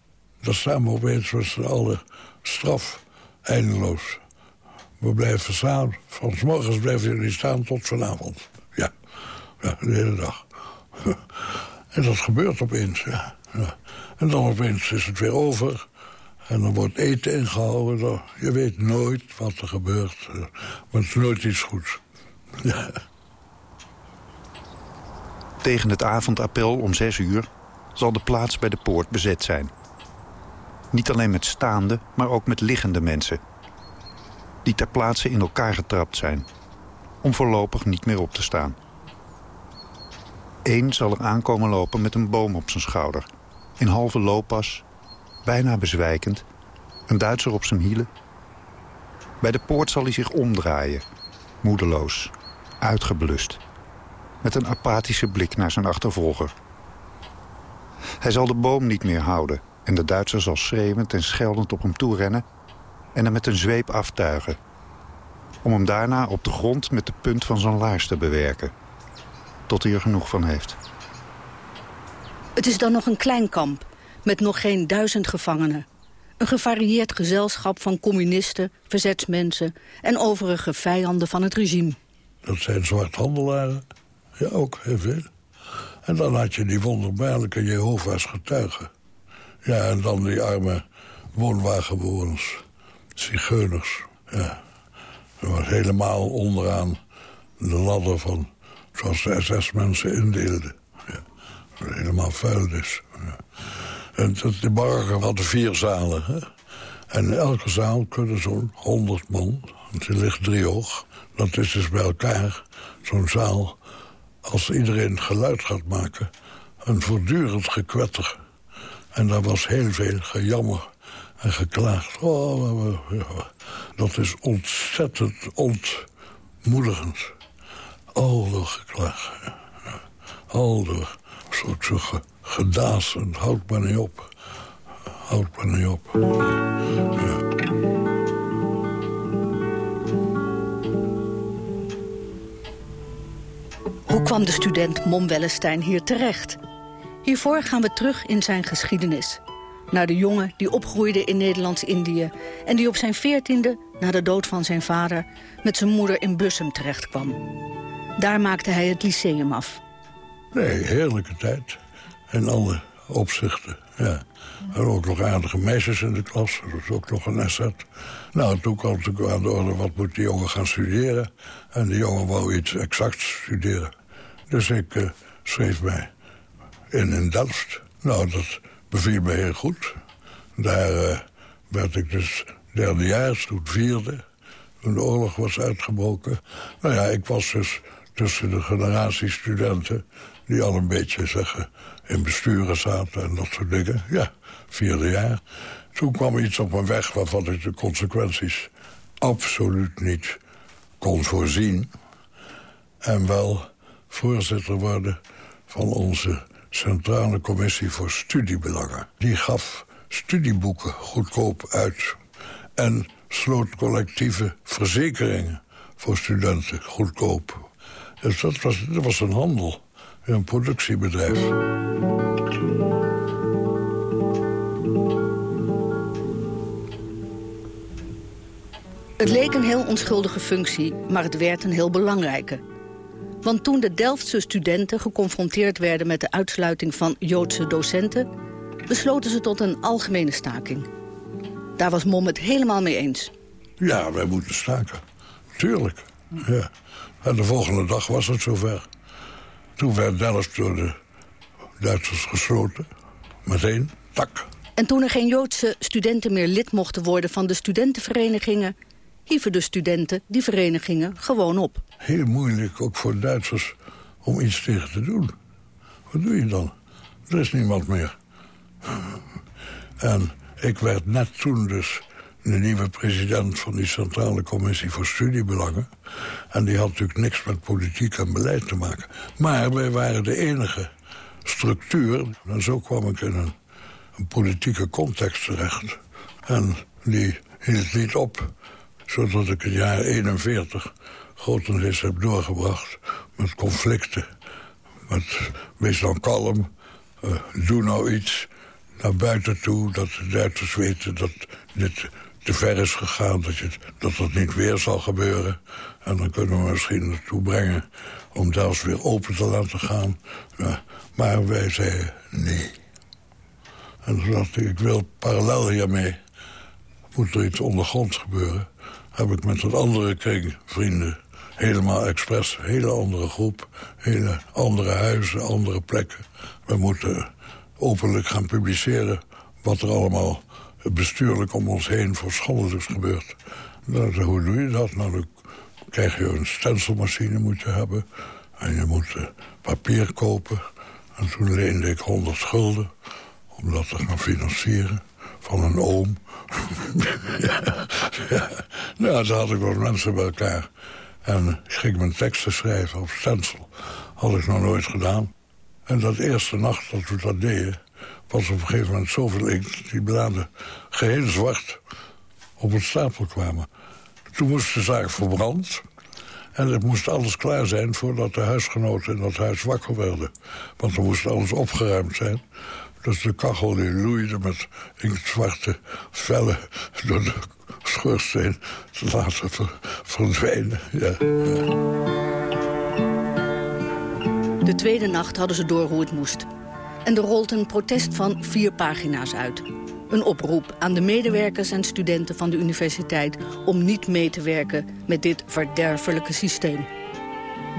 Opeens met z'n allen straf, eindeloos. We blijven staan. Van morgens blijven jullie staan tot vanavond. Ja, ja de hele dag. en dat gebeurt opeens, ja. ja. En dan opeens is het weer over. En dan wordt eten ingehouden. Je weet nooit wat er gebeurt. Maar het is nooit iets goeds. Tegen het avondappel om zes uur zal de plaats bij de poort bezet zijn. Niet alleen met staande, maar ook met liggende mensen. Die ter plaatse in elkaar getrapt zijn. Om voorlopig niet meer op te staan. Eén zal er aankomen lopen met een boom op zijn schouder. In halve looppas, bijna bezwijkend. Een Duitser op zijn hielen. Bij de poort zal hij zich omdraaien. Moedeloos, uitgeblust. Met een apathische blik naar zijn achtervolger. Hij zal de boom niet meer houden en de Duitser zal schreeuwend en scheldend op hem toerennen... en hem met een zweep aftuigen. Om hem daarna op de grond met de punt van zijn laars te bewerken. Tot hij er genoeg van heeft. Het is dan nog een klein kamp, met nog geen duizend gevangenen. Een gevarieerd gezelschap van communisten, verzetsmensen... en overige vijanden van het regime. Dat zijn zwarthandelaren. Ja, ook heel veel. En dan had je die wonderbaarlijke Jehovah's getuigen. Ja, en dan die arme woonwagenbewoners. Zigeuners. Ja. Dat was helemaal onderaan de ladder van... zoals de SS-mensen indeelden. Ja. Helemaal vuil dus. De bargen hadden vier zalen. Hè? En elke zaal kunnen zo'n honderd man... want die ligt driehoog. Dat is dus bij elkaar zo'n zaal... als iedereen geluid gaat maken... een voortdurend gekwetter en daar was heel veel gejammer en geklaagd. Oh, dat is ontzettend ontmoedigend. Al door geklaagd. Al door gedaas en houd maar niet op. Houd maar niet op. Ja. Hoe kwam de student Mom Wellestein hier terecht? Hiervoor gaan we terug in zijn geschiedenis. Naar de jongen die opgroeide in Nederlands-Indië... en die op zijn veertiende, na de dood van zijn vader... met zijn moeder in Bussum terechtkwam. Daar maakte hij het lyceum af. Nee, heerlijke tijd. In alle opzichten, ja. Waren ook nog aardige meisjes in de klas. Dat was ook nog een asset. Nou, toen kwam het aan de orde, wat moet die jongen gaan studeren? En die jongen wou iets exacts studeren. Dus ik uh, schreef mij in, in Delft. Nou, dat beviel me heel goed. Daar uh, werd ik dus derdejaars, toen vierde. Toen de oorlog was uitgebroken. Nou ja, ik was dus tussen de generatie studenten... die al een beetje zeggen in besturen zaten en dat soort dingen. Ja, vierde jaar. Toen kwam iets op mijn weg waarvan ik de consequenties absoluut niet kon voorzien. En wel voorzitter worden van onze Centrale Commissie voor Studiebelangen. Die gaf studieboeken goedkoop uit. En sloot collectieve verzekeringen voor studenten goedkoop. Dus dat was, dat was een handel, een productiebedrijf. Het leek een heel onschuldige functie, maar het werd een heel belangrijke. Want toen de Delftse studenten geconfronteerd werden met de uitsluiting van Joodse docenten... besloten ze tot een algemene staking. Daar was Mom het helemaal mee eens. Ja, wij moeten staken. Tuurlijk. Ja. En de volgende dag was het zover. Toen werd Delft door de Duitsers gesloten. Meteen, tak. En toen er geen Joodse studenten meer lid mochten worden van de studentenverenigingen hieven de studenten die verenigingen gewoon op. Heel moeilijk, ook voor Duitsers, om iets tegen te doen. Wat doe je dan? Er is niemand meer. En ik werd net toen dus de nieuwe president van die Centrale Commissie voor Studiebelangen. En die had natuurlijk niks met politiek en beleid te maken. Maar wij waren de enige structuur. En zo kwam ik in een, politieke context terecht. En die hield niet op zodat ik het jaar 41 grotendeels heb doorgebracht met conflicten. Met, wees dan kalm, uh, doe nou iets naar buiten toe... dat de Duitsers weten dat dit te ver is gegaan, dat, je, dat dat niet weer zal gebeuren. En dan kunnen we misschien naartoe brengen om Delft weer open te laten gaan. Maar wij zeiden nee. En toen dacht ik, ik wil parallel hiermee... moet er iets ondergronds gebeuren heb ik met een andere kring vrienden... helemaal expres, hele andere groep, hele andere huizen, andere plekken. We moeten openlijk gaan publiceren wat er allemaal bestuurlijk om ons heen verschollelijks gebeurd. Nou, hoe doe je dat? Nou, dan krijg je een stencilmachine moet je hebben. En je moet uh, papier kopen. En toen leende ik 100 schulden om dat te gaan financieren. Van een oom. ja. Nou, toen had ik wat mensen bij elkaar. En ik ging mijn teksten schrijven op stencil. Had ik nog nooit gedaan. En dat eerste nacht dat we dat deden... was op een gegeven moment zoveel inkt... die bladen geheel zwart op het stapel kwamen. Toen moest de zaak verbrand. En het moest alles klaar zijn voordat de huisgenoten in dat huis wakker werden. Want er moest alles opgeruimd zijn. Dus de kachel die loeide met inktzwarte vellen door de schoorsteen te laten verdwijnen. Ja. De tweede nacht hadden ze door hoe het moest. En er rolt een protest van vier pagina's uit. Een oproep aan de medewerkers en studenten van de universiteit... om niet mee te werken met dit verderfelijke systeem.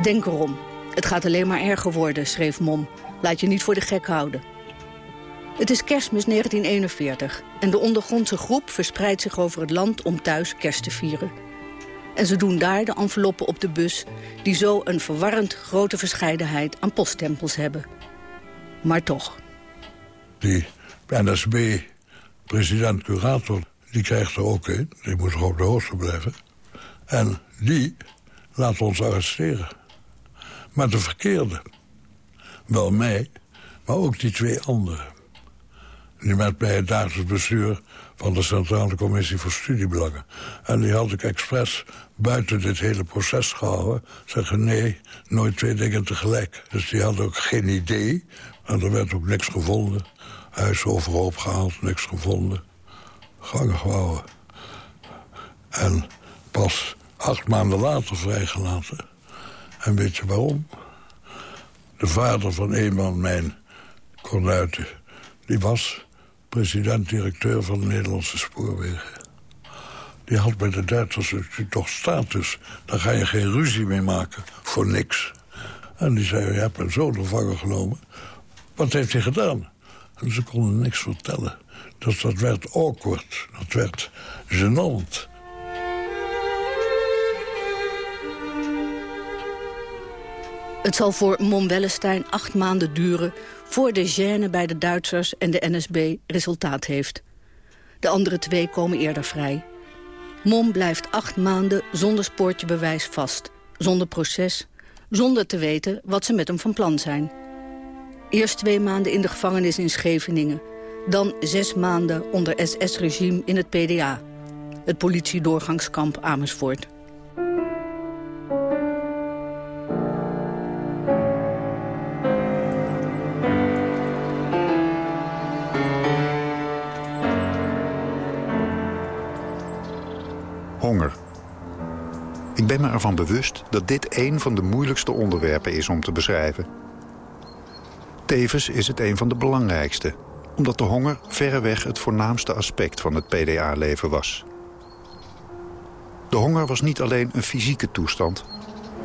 Denk erom. Het gaat alleen maar erger worden, schreef Mom. Laat je niet voor de gek houden. Het is kerstmis 1941 en de ondergrondse groep verspreidt zich over het land om thuis kerst te vieren. En ze doen daar de enveloppen op de bus... die zo een verwarrend grote verscheidenheid aan posttempels hebben. Maar toch. Die NSB president-curator, die krijgt er ook een. Die moet er op de hoogte blijven. En die laat ons arresteren. Maar de verkeerde. Wel mij, maar ook die twee anderen. Die met mij het dagelijks bestuur van de Centrale Commissie voor Studiebelangen. En die had ik expres buiten dit hele proces gehouden. Zeggen nee, nooit twee dingen tegelijk. Dus die hadden ook geen idee. En er werd ook niks gevonden. Huis overhoop gehaald, niks gevonden. Gangen gehouden. En pas acht maanden later vrijgelaten. En weet je waarom? De vader van een van mijn kornuiten... die was president-directeur van de Nederlandse Spoorwegen. Die had bij de Duitsers toch status. Daar ga je geen ruzie mee maken, voor niks. En die zei, je hebt mijn zoon gevangen genomen. Wat heeft hij gedaan? Ze konden niks vertellen. Dus dat werd awkward, dat werd gênant. Het zal voor Mom Wellestein acht maanden duren... voor de gêne bij de Duitsers en de NSB resultaat heeft. De andere twee komen eerder vrij. Mom blijft acht maanden zonder spoortjebewijs vast. Zonder proces, zonder te weten wat ze met hem van plan zijn. Eerst twee maanden in de gevangenis in Scheveningen. Dan zes maanden onder SS-regime in het PDA. Het politiedoorgangskamp Amersfoort. Honger. Ik ben me ervan bewust dat dit een van de moeilijkste onderwerpen is om te beschrijven. Tevens is het een van de belangrijkste, omdat de honger verreweg het voornaamste aspect van het PDA-leven was. De honger was niet alleen een fysieke toestand,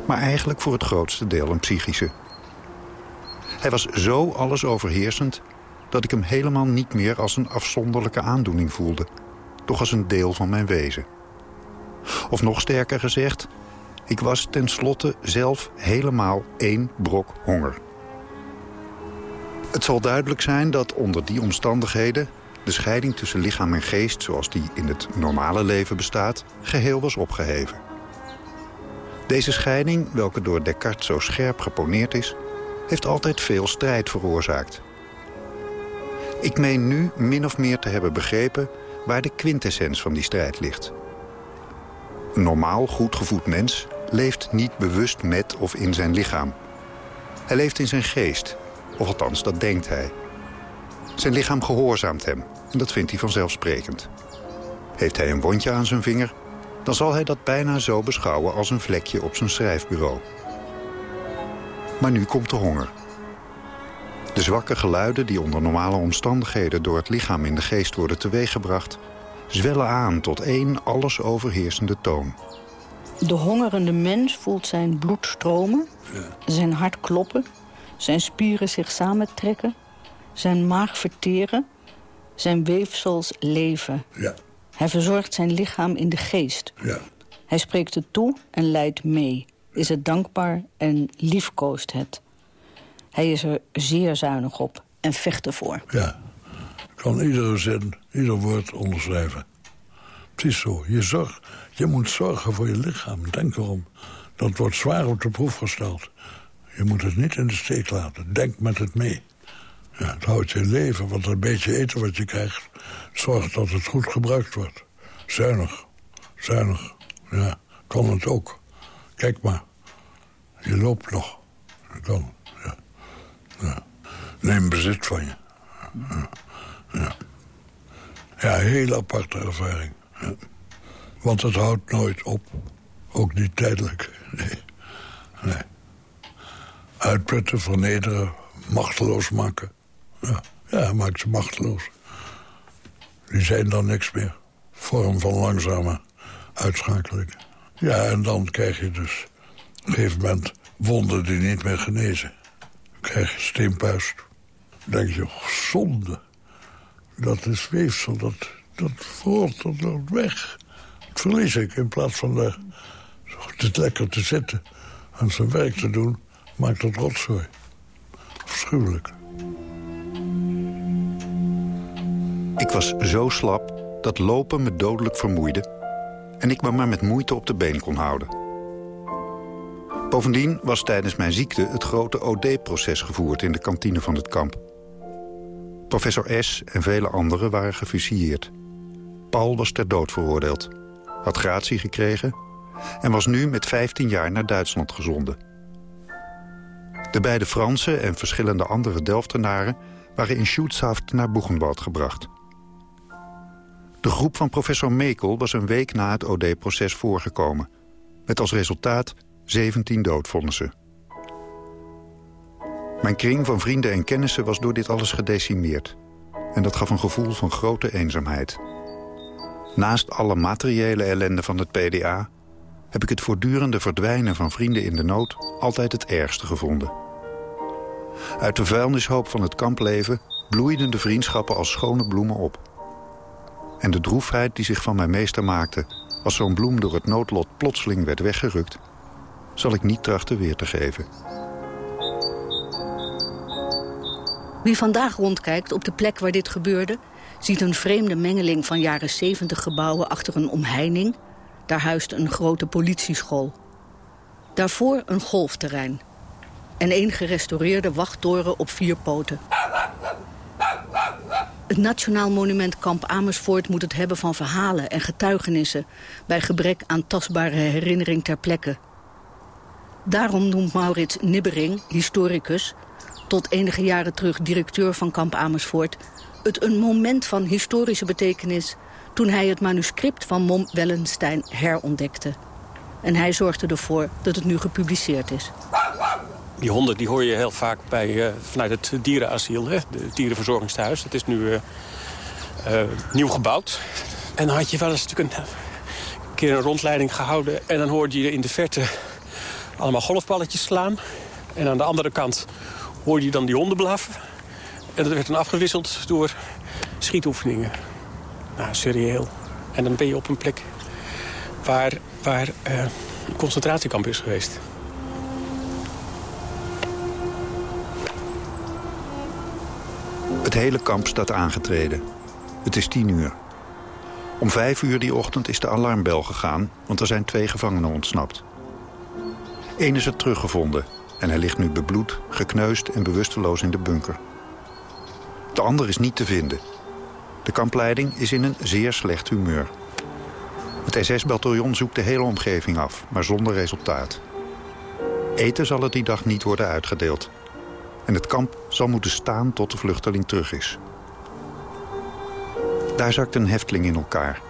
maar eigenlijk voor het grootste deel een psychische. Hij was zo alles overheersend dat ik hem helemaal niet meer als een afzonderlijke aandoening voelde, doch als een deel van mijn wezen. Of nog sterker gezegd, ik was tenslotte zelf helemaal één brok honger. Het zal duidelijk zijn dat onder die omstandigheden... de scheiding tussen lichaam en geest, zoals die in het normale leven bestaat... geheel was opgeheven. Deze scheiding, welke door Descartes zo scherp geponeerd is... heeft altijd veel strijd veroorzaakt. Ik meen nu min of meer te hebben begrepen... waar de quintessens van die strijd ligt. Een normaal, goed gevoed mens leeft niet bewust met of in zijn lichaam. Hij leeft in zijn geest, of althans, dat denkt hij. Zijn lichaam gehoorzaamt hem en dat vindt hij vanzelfsprekend. Heeft hij een wondje aan zijn vinger, dan zal hij dat bijna zo beschouwen als een vlekje op zijn schrijfbureau. Maar nu komt de honger. De zwakke geluiden die onder normale omstandigheden door het lichaam in de geest worden teweeggebracht, zwellen aan tot één alles overheersende toon. De hongerende mens voelt zijn bloed stromen, zijn hart kloppen zijn spieren zich samentrekken, zijn maag verteren... Zijn weefsels leven. Ja. Hij verzorgt zijn lichaam in de geest. Ja. Hij spreekt het toe en leidt mee. Is het dankbaar en liefkoost het. Hij is er zeer zuinig op en vecht ervoor. Ja. Ik kan iedere zin, ieder woord onderschrijven. Het is zo. Je, zorg, je moet zorgen voor je lichaam. Denk erom. Dat wordt zwaar op de proef gesteld. Je moet het niet in de steek laten. Denk met het mee. Ja, het houdt je leven, want een beetje eten wat je krijgt... zorgt dat het goed gebruikt wordt. Zuinig. Zuinig. Ja, kan het ook. Kijk maar. Je loopt nog. kan. Ja. ja. Neem bezit van je. Ja. Ja, heel aparte ervaring. Want het houdt nooit op. Ook niet tijdelijk. Nee. nee. Uitputten, vernederen, machteloos maken. Ja, ja maakt ze machteloos. Die zijn dan niks meer. Vorm van langzame uitschakeling. Ja, en dan krijg je dus op een gegeven moment wonden die niet meer genezen. Dan krijg je steenpuist. Dan denk je, zonde. Dat is weefsel, dat, dat voort, dat loopt weg. Dat verlies ik in plaats van daar het lekker te zitten... en zijn werk te doen, maakt het rotzooi. Afschuwelijk. Ik was zo slap dat lopen me dodelijk vermoeide... en ik me maar met moeite op de been kon houden. Bovendien was tijdens mijn ziekte het grote OD-proces gevoerd... in de kantine van het kamp. Professor S. en vele anderen waren gefusilleerd. Paul was ter dood veroordeeld, had gratie gekregen... en was nu met 15 jaar naar Duitsland gezonden. De beide Fransen en verschillende andere Delftenaren... waren in Schutzhaft naar Boegenwald gebracht... De groep van professor Mekel was een week na het OD-proces voorgekomen. Met als resultaat 17 doodvonnissen. Mijn kring van vrienden en kennissen was door dit alles gedecimeerd. En dat gaf een gevoel van grote eenzaamheid. Naast alle materiële ellende van het PDA... heb ik het voortdurende verdwijnen van vrienden in de nood... altijd het ergste gevonden. Uit de vuilnishoop van het kampleven bloeiden de vriendschappen als schone bloemen op. En de droefheid die zich van mij meester maakte... als zo'n bloem door het noodlot plotseling werd weggerukt... zal ik niet trachten weer te geven. Wie vandaag rondkijkt op de plek waar dit gebeurde... ziet een vreemde mengeling van jaren 70 gebouwen achter een omheining. Daar huist een grote politieschool. Daarvoor een golfterrein. En een gerestaureerde wachttoren op vier poten. Het Nationaal Monument Kamp Amersfoort moet het hebben van verhalen en getuigenissen... bij gebrek aan tastbare herinnering ter plekke. Daarom noemt Maurits Nibbering, historicus... tot enige jaren terug directeur van Kamp Amersfoort... het een moment van historische betekenis... toen hij het manuscript van Mom Wellenstein herontdekte. En hij zorgde ervoor dat het nu gepubliceerd is. Die honden die hoor je heel vaak bij, uh, vanuit het dierenasiel, hè, het dierenverzorgingstehuis. Dat is nu uh, uh, nieuw gebouwd. En dan had je wel eens natuurlijk een, een, keer een rondleiding gehouden... en dan hoorde je in de verte allemaal golfballetjes slaan. En aan de andere kant hoorde je dan die honden blaffen. En dat werd dan afgewisseld door schietoefeningen. Nou, serieel. En dan ben je op een plek waar, waar een concentratiekamp is geweest. Het hele kamp staat aangetreden. Het is tien uur. Om vijf uur die ochtend is de alarmbel gegaan, want er zijn twee gevangenen ontsnapt. Eén is er teruggevonden en hij ligt nu bebloed, gekneusd en bewusteloos in de bunker. De ander is niet te vinden. De kampleiding is in een zeer slecht humeur. Het SS-bataljon zoekt de hele omgeving af, maar zonder resultaat. Eten zal er die dag niet worden uitgedeeld. En het kamp zal moeten staan tot de vluchteling terug is. Daar zakt een hefteling in elkaar.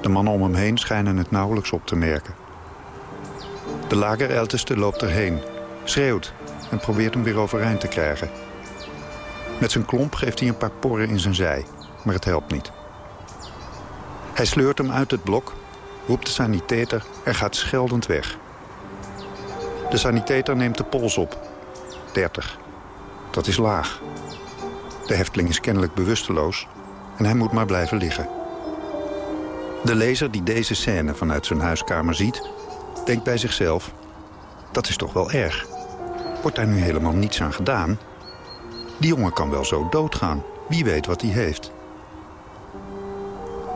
De mannen om hem heen schijnen het nauwelijks op te merken. De lagerelteste loopt erheen, schreeuwt en probeert hem weer overeind te krijgen. Met zijn klomp geeft hij een paar porren in zijn zij, maar het helpt niet. Hij sleurt hem uit het blok, roept de saniteter en gaat scheldend weg. De saniteter neemt de pols op. 30. Dat is laag. De hefteling is kennelijk bewusteloos, En hij moet maar blijven liggen. De lezer die deze scène vanuit zijn huiskamer ziet... denkt bij zichzelf, dat is toch wel erg. Wordt daar nu helemaal niets aan gedaan? Die jongen kan wel zo doodgaan. Wie weet wat hij heeft.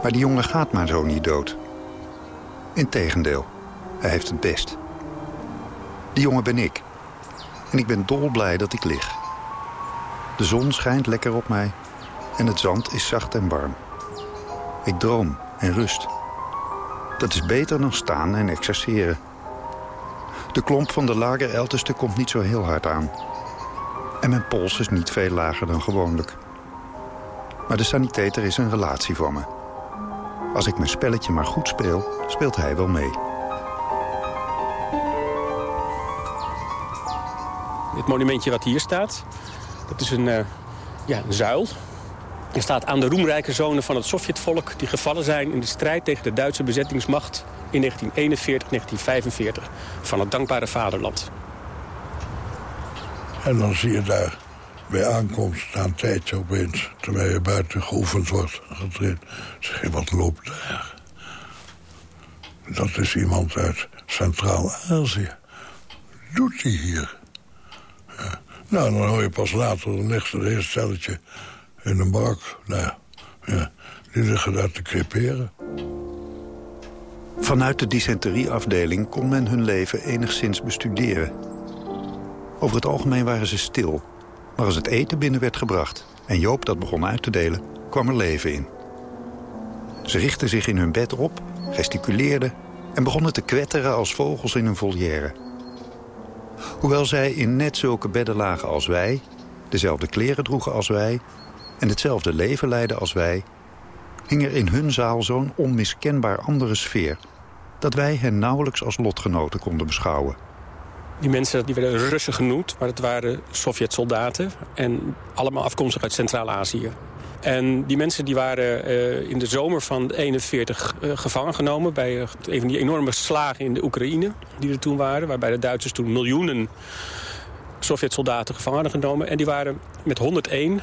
Maar die jongen gaat maar zo niet dood. Integendeel, hij heeft het best. Die jongen ben ik. En ik ben dolblij dat ik lig. De zon schijnt lekker op mij en het zand is zacht en warm. Ik droom en rust. Dat is beter dan staan en exerceren. De klomp van de lagerelteste komt niet zo heel hard aan. En mijn pols is niet veel lager dan gewoonlijk. Maar de sanitator is een relatie voor me. Als ik mijn spelletje maar goed speel, speelt hij wel mee. Het monumentje wat hier staat, dat is een, uh, ja, een zuil. Er staat aan de roemrijke zonen van het Sovjetvolk... die gevallen zijn in de strijd tegen de Duitse bezettingsmacht... in 1941, 1945 van het dankbare vaderland. En dan zie je daar bij aankomst na een tijdje opeens... terwijl je buiten geoefend wordt, getraind... zeg je, wat loopt daar? Dat is iemand uit Centraal-Azië. Doet hij hier? Nou, dan hoor je pas later, dan ligt er een stelletje in een bak. Nou ja, die liggen daar te creperen. Vanuit de dysenterieafdeling kon men hun leven enigszins bestuderen. Over het algemeen waren ze stil. Maar als het eten binnen werd gebracht en Joop dat begon uit te delen, kwam er leven in. Ze richtten zich in hun bed op, gesticuleerden en begonnen te kwetteren als vogels in een volière. Hoewel zij in net zulke bedden lagen als wij... dezelfde kleren droegen als wij... en hetzelfde leven leidden als wij... hing er in hun zaal zo'n onmiskenbaar andere sfeer... dat wij hen nauwelijks als lotgenoten konden beschouwen. Die mensen die werden Russen genoemd, maar het waren Sovjet-soldaten... en allemaal afkomstig uit Centraal-Azië. En die mensen die waren uh, in de zomer van 41 uh, eh, gevangen genomen... bij uh, een van die enorme slagen in de Oekraïne die er toen waren... waarbij de Duitsers toen miljoenen Sovjet-soldaten gevangen genomen. En die waren met 101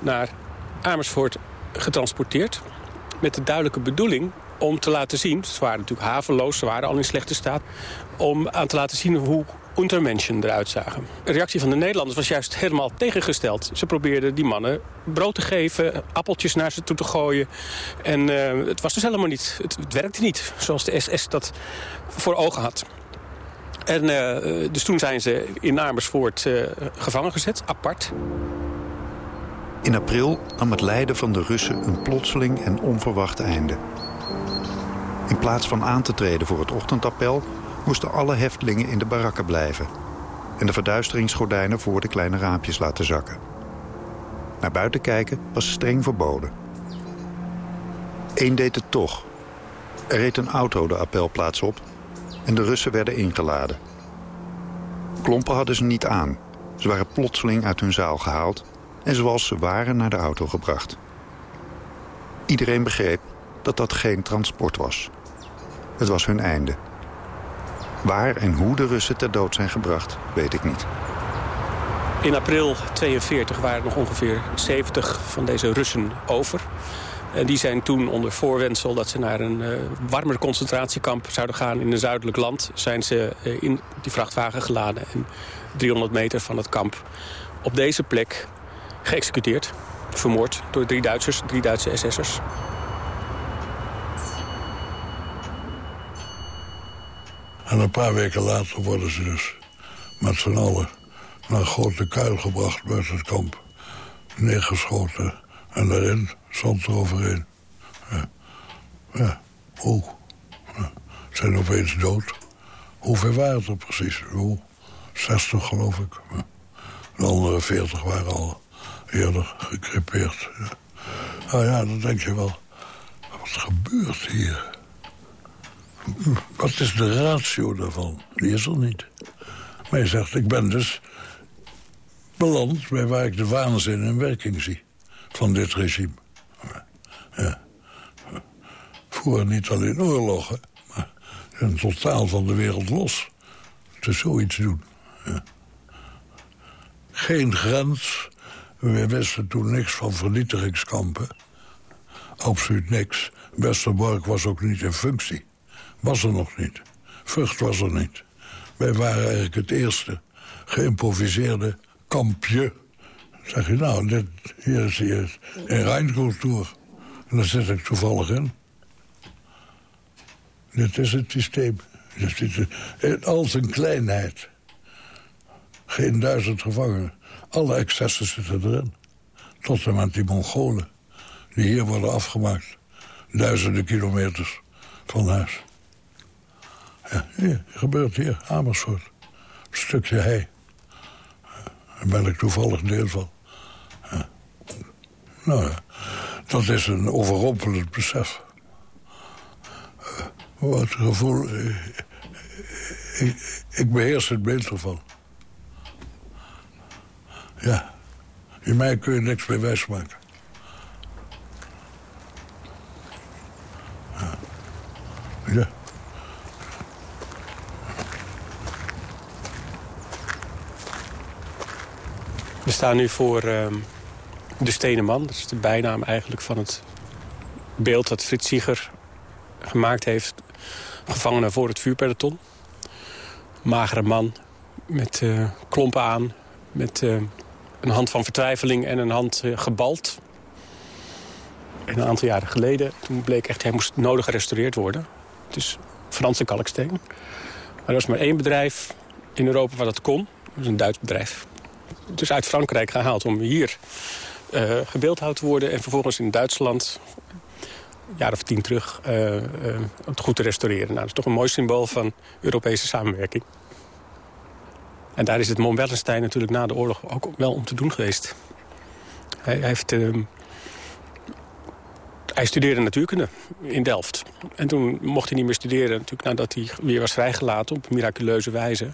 naar Amersfoort getransporteerd... met de duidelijke bedoeling om te laten zien... ze waren natuurlijk haveloos, ze waren al in slechte staat... om aan te laten zien hoe Untermenschen eruit zagen. De reactie van de Nederlanders was juist helemaal tegengesteld. Ze probeerden die mannen brood te geven, appeltjes naar ze toe te gooien. En uh, het was dus helemaal niet, het, werkte niet zoals de SS dat voor ogen had. En uh, dus toen zijn ze in Amersfoort uh, gevangen gezet, apart. In april nam het lijden van de Russen een plotseling en onverwacht einde. In plaats van aan te treden voor het ochtendappel moesten alle heftelingen in de barakken blijven... en de verduisteringsgordijnen voor de kleine raampjes laten zakken. Naar buiten kijken was streng verboden. Eén deed het toch. Er reed een auto de appelplaats op en de Russen werden ingeladen. Klompen hadden ze niet aan. Ze waren plotseling uit hun zaal gehaald... en zoals ze waren naar de auto gebracht. Iedereen begreep dat dat geen transport was. Het was hun einde. Waar en hoe de Russen ter dood zijn gebracht, weet ik niet. In april 42 waren nog ongeveer 70 van deze Russen over. En die zijn toen onder voorwendsel dat ze naar een uh, warmer concentratiekamp zouden gaan in een zuidelijk land... zijn ze uh, in die vrachtwagen geladen en 300 meter van het kamp op deze plek geëxecuteerd. Vermoord door drie Duitsers, drie Duitse SS'ers. En een paar weken later worden ze dus met z'n allen naar een grote kuil gebracht buiten het kamp. Neergeschoten. En daarin stond er overheen. Ja. ja. Hoe? Ja. Zijn opeens dood. Hoeveel waren het er precies? Hoe? 60 geloof ik. De andere 40 waren al eerder gecrepeerd. Ja. Nou ja, dan denk je wel... Wat gebeurt hier? Wat is de ratio daarvan? Die is er niet. Maar je zegt, ik ben dus beland bij waar ik de waanzin in werking zie. Van dit regime. Ja. Voeren niet alleen oorlogen, maar een totaal van de wereld los. Te zoiets doen. Ja. Geen grens. We wisten toen niks van vernietigingskampen. Absoluut niks. Westerbork was ook niet in functie. Was er nog niet. Vught was er niet. Wij waren eigenlijk het eerste geïmproviseerde kampje. Zeg je, nou, dit, hier is hier een. En daar zit ik toevallig in. Dit is het systeem. In al zijn kleinheid. Geen duizend gevangenen. Alle excessen zitten erin. Tot en met die Mongolen. Die hier worden afgemaakt. Duizenden kilometers van huis. Ja, gebeurt hier, Amersfoort. Een stukje hei. Daar ben ik toevallig deel van. Nou ja, dat is een overrompelend besef. Uh, wat gevoel... Uh, ik, ik, beheers het beeld ervan. Ja. In mij kun je niks meer wijsmaken. Ja. ja. We staan nu voor uh, de Stenen Man. Dat is de bijnaam eigenlijk van het beeld dat Frits Sieger gemaakt heeft. Gevangenen voor het vuurpeloton. Magere man met uh, klompen aan. Met uh, een hand van vertwijfeling en een hand uh, gebald. En een aantal jaren geleden, toen bleek echt... hij moest nodig gerestaureerd worden. Het is Franse kalksteen. Maar er was maar één bedrijf in Europa waar dat kon. Dat was een Duits bedrijf dus uit Frankrijk gehaald om hier uh, gebeeldhouwd te worden... en vervolgens in Duitsland, een jaar of tien terug, uh, uh, het goed te restaureren. Nou, dat is toch een mooi symbool van Europese samenwerking. En daar is het Mont Wellenstein natuurlijk na de oorlog ook wel om te doen geweest. Hij, hij heeft... Ehm, hij studeerde natuurkunde in Delft. En toen mocht hij niet meer studeren, natuurlijk nadat hij weer was vrijgelaten op miraculeuze wijze.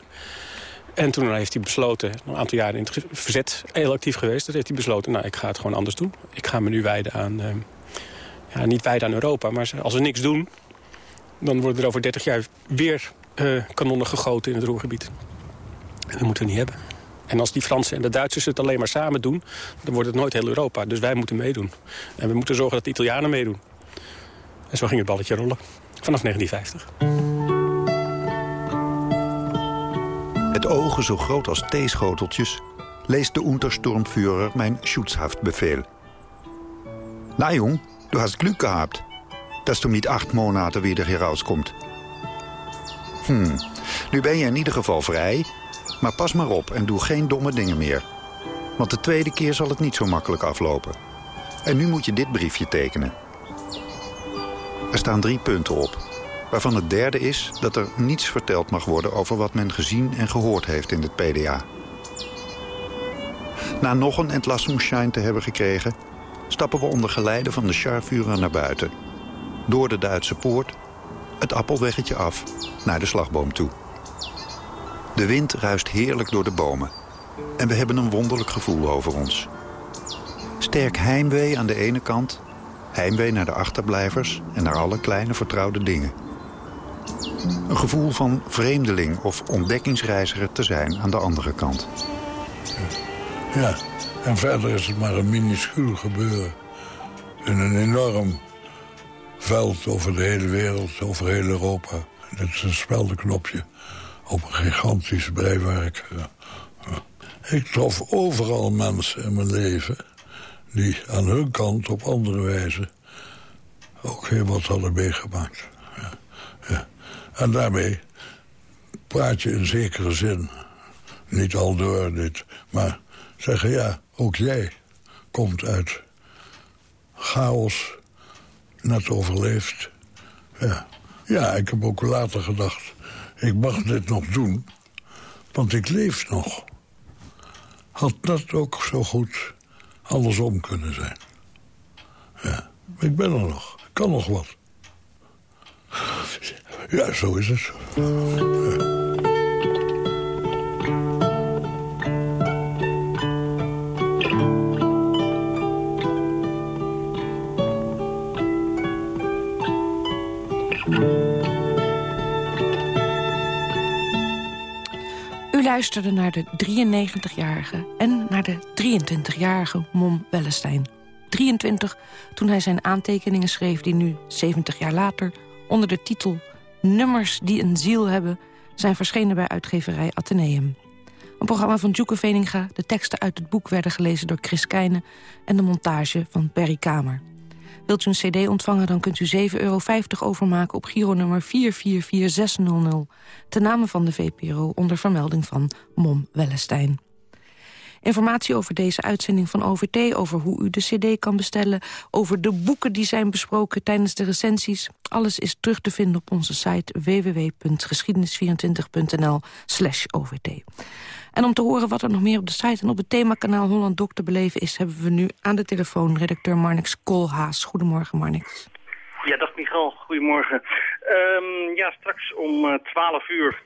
En toen heeft hij besloten, een aantal jaren in het verzet heel actief geweest... dat heeft hij besloten, nou, ik ga het gewoon anders doen. Ik ga me nu wijden aan, uh, ja, niet wijden aan Europa... maar als we niks doen, dan worden er over 30 jaar weer uh, kanonnen gegoten in het Roergebied. En dat moeten we niet hebben. En als die Fransen en de Duitsers het alleen maar samen doen... dan wordt het nooit heel Europa. Dus wij moeten meedoen. En we moeten zorgen dat de Italianen meedoen. En zo ging het balletje rollen. Vanaf 1950. Met ogen zo groot als theeschoteltjes leest de Untersturmführer mijn Schutzhaftbefehl. Na jong, du hast Glück gehabt, dass du mit acht Monaten weer hier rauskomt. Hm, nu ben je in ieder geval vrij, maar pas maar op en doe geen domme dingen meer. Want de tweede keer zal het niet zo makkelijk aflopen. En nu moet je dit briefje tekenen. Er staan drie punten op waarvan het derde is dat er niets verteld mag worden over wat men gezien en gehoord heeft in het PDA. Na nog een Entlassungsschein te hebben gekregen, stappen we onder geleide van de Scharführer naar buiten. Door de Duitse poort, het appelweggetje af, naar de slagboom toe. De wind ruist heerlijk door de bomen en we hebben een wonderlijk gevoel over ons. Sterk heimwee aan de ene kant, heimwee naar de achterblijvers en naar alle kleine vertrouwde dingen. Een gevoel van vreemdeling of ontdekkingsreiziger te zijn aan de andere kant. Ja, en verder is het maar een minuscuul gebeuren. In een enorm veld over de hele wereld, over heel Europa. Dit is een speldenknopje op een gigantisch breiwerk. Ik trof overal mensen in mijn leven... die aan hun kant op andere wijze ook heel wat hadden meegemaakt. En daarmee praat je in zekere zin, niet al door dit... maar zeggen, ja, ook jij komt uit chaos, net overleefd. Ja. ja, ik heb ook later gedacht, ik mag dit nog doen, want ik leef nog. Had dat ook zo goed andersom kunnen zijn. Ja, ik ben er nog, ik kan nog wat. Ja, zo is het. U luisterde naar de 93-jarige en naar de 23-jarige Mom Wellestein. 1923... toen hij zijn aantekeningen schreef die nu, 70 jaar later... onder de titel Nummers die een ziel hebben... zijn verschenen bij uitgeverij Atheneum. Een programma van Djoeke Veninga. De teksten uit het boek werden gelezen door Chris Keijnen... en de montage van Perry Kamer. Wilt u een cd ontvangen, dan kunt u 7,50 euro overmaken... op gironummer 444600. Ten name van de VPRO onder vermelding van Mom Wellestein. Informatie over deze uitzending van OVT, over hoe u de cd kan bestellen... over de boeken die zijn besproken tijdens de recensies. Alles is terug te vinden op onze site www.geschiedenis24.nl OVT. En om te horen wat er nog meer op de site en op het themakanaal Holland Doc te beleven is... hebben we nu aan de telefoon redacteur Marnix Koolhaas. Goedemorgen, Marnix. Ja, dag Michal. Goedemorgen. Um, ja, straks om 12 eh, uur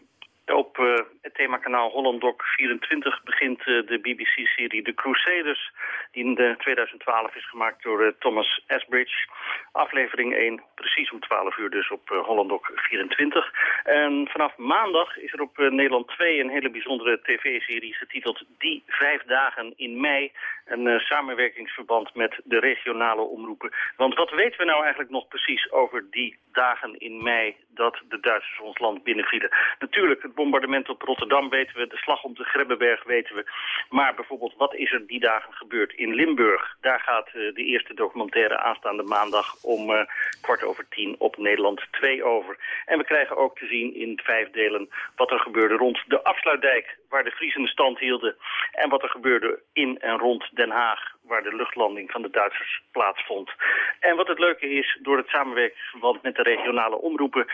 op uh, het themakanaal Holland Doc 24 begint uh, de BBC-serie The Crusaders... die in 2012 is gemaakt door uh, Thomas Asbridge. Aflevering 1, precies om 12 uur dus op Holland Doc 24. En vanaf maandag is er op Nederland 2 een hele bijzondere tv-serie... getiteld Die Vijf Dagen in Mei. Een samenwerkingsverband met de regionale omroepen. Want wat weten we nou eigenlijk nog precies over die dagen in mei... dat de Duitsers ons land binnenvielen? Natuurlijk, het bombardement op Rotterdam weten we, de slag om de Grebbeberg weten we. Maar bijvoorbeeld, wat is er die dagen gebeurd in Limburg? Daar gaat uh, de eerste documentaire aanstaande maandag om uh, kwart over tien op Nederland 2 over. En we krijgen ook te zien in vijf delen wat er gebeurde rond de afsluitdijk, waar de Friesen stand hielden. En wat er gebeurde in en rond Den Haag, waar de luchtlanding van de Duitsers plaatsvond. En wat het leuke is, door het samenwerkingsverband met de regionale omroepen...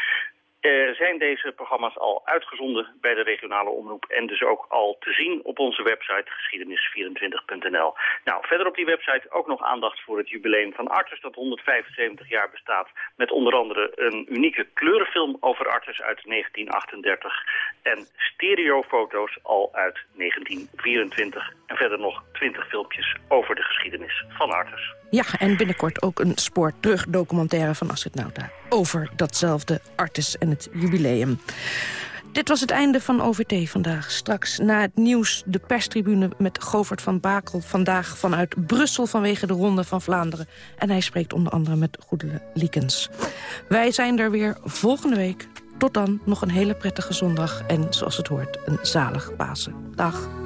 Zijn deze programma's al uitgezonden bij de regionale omroep en dus ook al te zien op onze website geschiedenis24.nl. Nou, verder op die website ook nog aandacht voor het jubileum van Artus dat 175 jaar bestaat met onder andere een unieke kleurenfilm over Artus uit 1938 en stereofoto's al uit 1924 en verder nog 20 filmpjes over de geschiedenis van Artus. Ja, en binnenkort ook een spoor terug documentaire van Astrid Nauta over datzelfde Artis en het jubileum. Dit was het einde van OVT vandaag. Straks na het nieuws de perstribune met Govert van Bakel... vandaag vanuit Brussel vanwege de Ronde van Vlaanderen. En hij spreekt onder andere met Goedele Liekens. Wij zijn er weer volgende week. Tot dan nog een hele prettige zondag. En zoals het hoort, een zalig Pasen. Dag.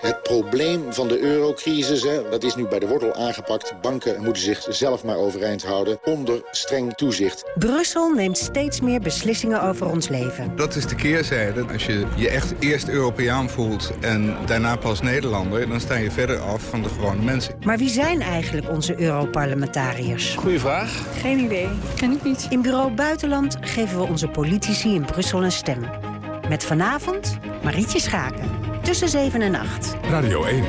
Het probleem van de eurocrisis, hè, dat is nu bij de wortel aangepakt. Banken moeten zich zelf maar overeind houden onder streng toezicht. Brussel neemt steeds meer beslissingen over ons leven. Dat is de keerzijde. Als je je echt eerst Europeaan voelt en daarna pas Nederlander... dan sta je verder af van de gewone mensen. Maar wie zijn eigenlijk onze Europarlementariërs? Goeie vraag. Geen idee. Ken ik niet. In Bureau Buitenland geven we onze politici in Brussel een stem. Met vanavond Marietje Schaken. Tussen 7 en 8. Radio 1.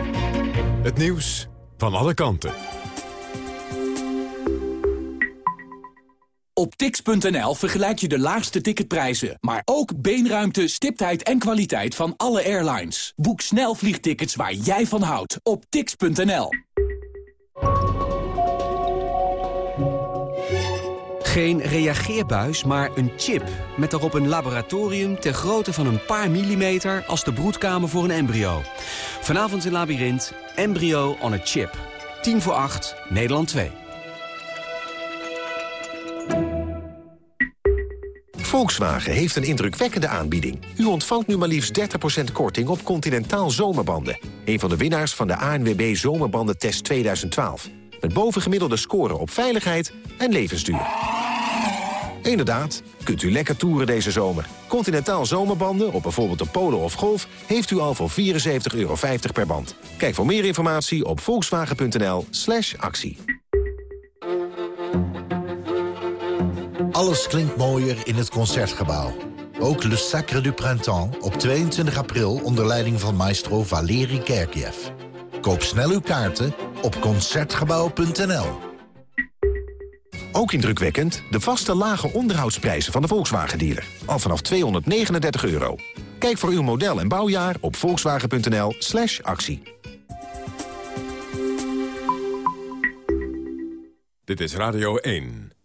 Het nieuws van alle kanten. Op tix.nl vergelijk je de laagste ticketprijzen, maar ook beenruimte, stiptheid en kwaliteit van alle airlines. Boek snel vliegtickets waar jij van houdt op tix.nl. Geen reageerbuis, maar een chip. Met daarop een laboratorium ter grootte van een paar millimeter... als de broedkamer voor een embryo. Vanavond in Labyrinth, embryo on a chip. 10 voor 8, Nederland 2. Volkswagen heeft een indrukwekkende aanbieding. U ontvangt nu maar liefst 30% korting op Continentaal Zomerbanden. Een van de winnaars van de ANWB Zomerbandentest 2012. Met bovengemiddelde scoren op veiligheid en levensduur. Inderdaad, kunt u lekker toeren deze zomer. Continentaal zomerbanden op bijvoorbeeld de Polo of Golf... heeft u al voor 74,50 euro per band. Kijk voor meer informatie op volkswagen.nl slash actie. Alles klinkt mooier in het Concertgebouw. Ook Le Sacre du Printemps op 22 april onder leiding van maestro Valeri Kerkiev. Koop snel uw kaarten op Concertgebouw.nl. Ook indrukwekkend de vaste lage onderhoudsprijzen van de Volkswagen-dealer. Al vanaf 239 euro. Kijk voor uw model en bouwjaar op volkswagen.nl slash actie. Dit is Radio 1.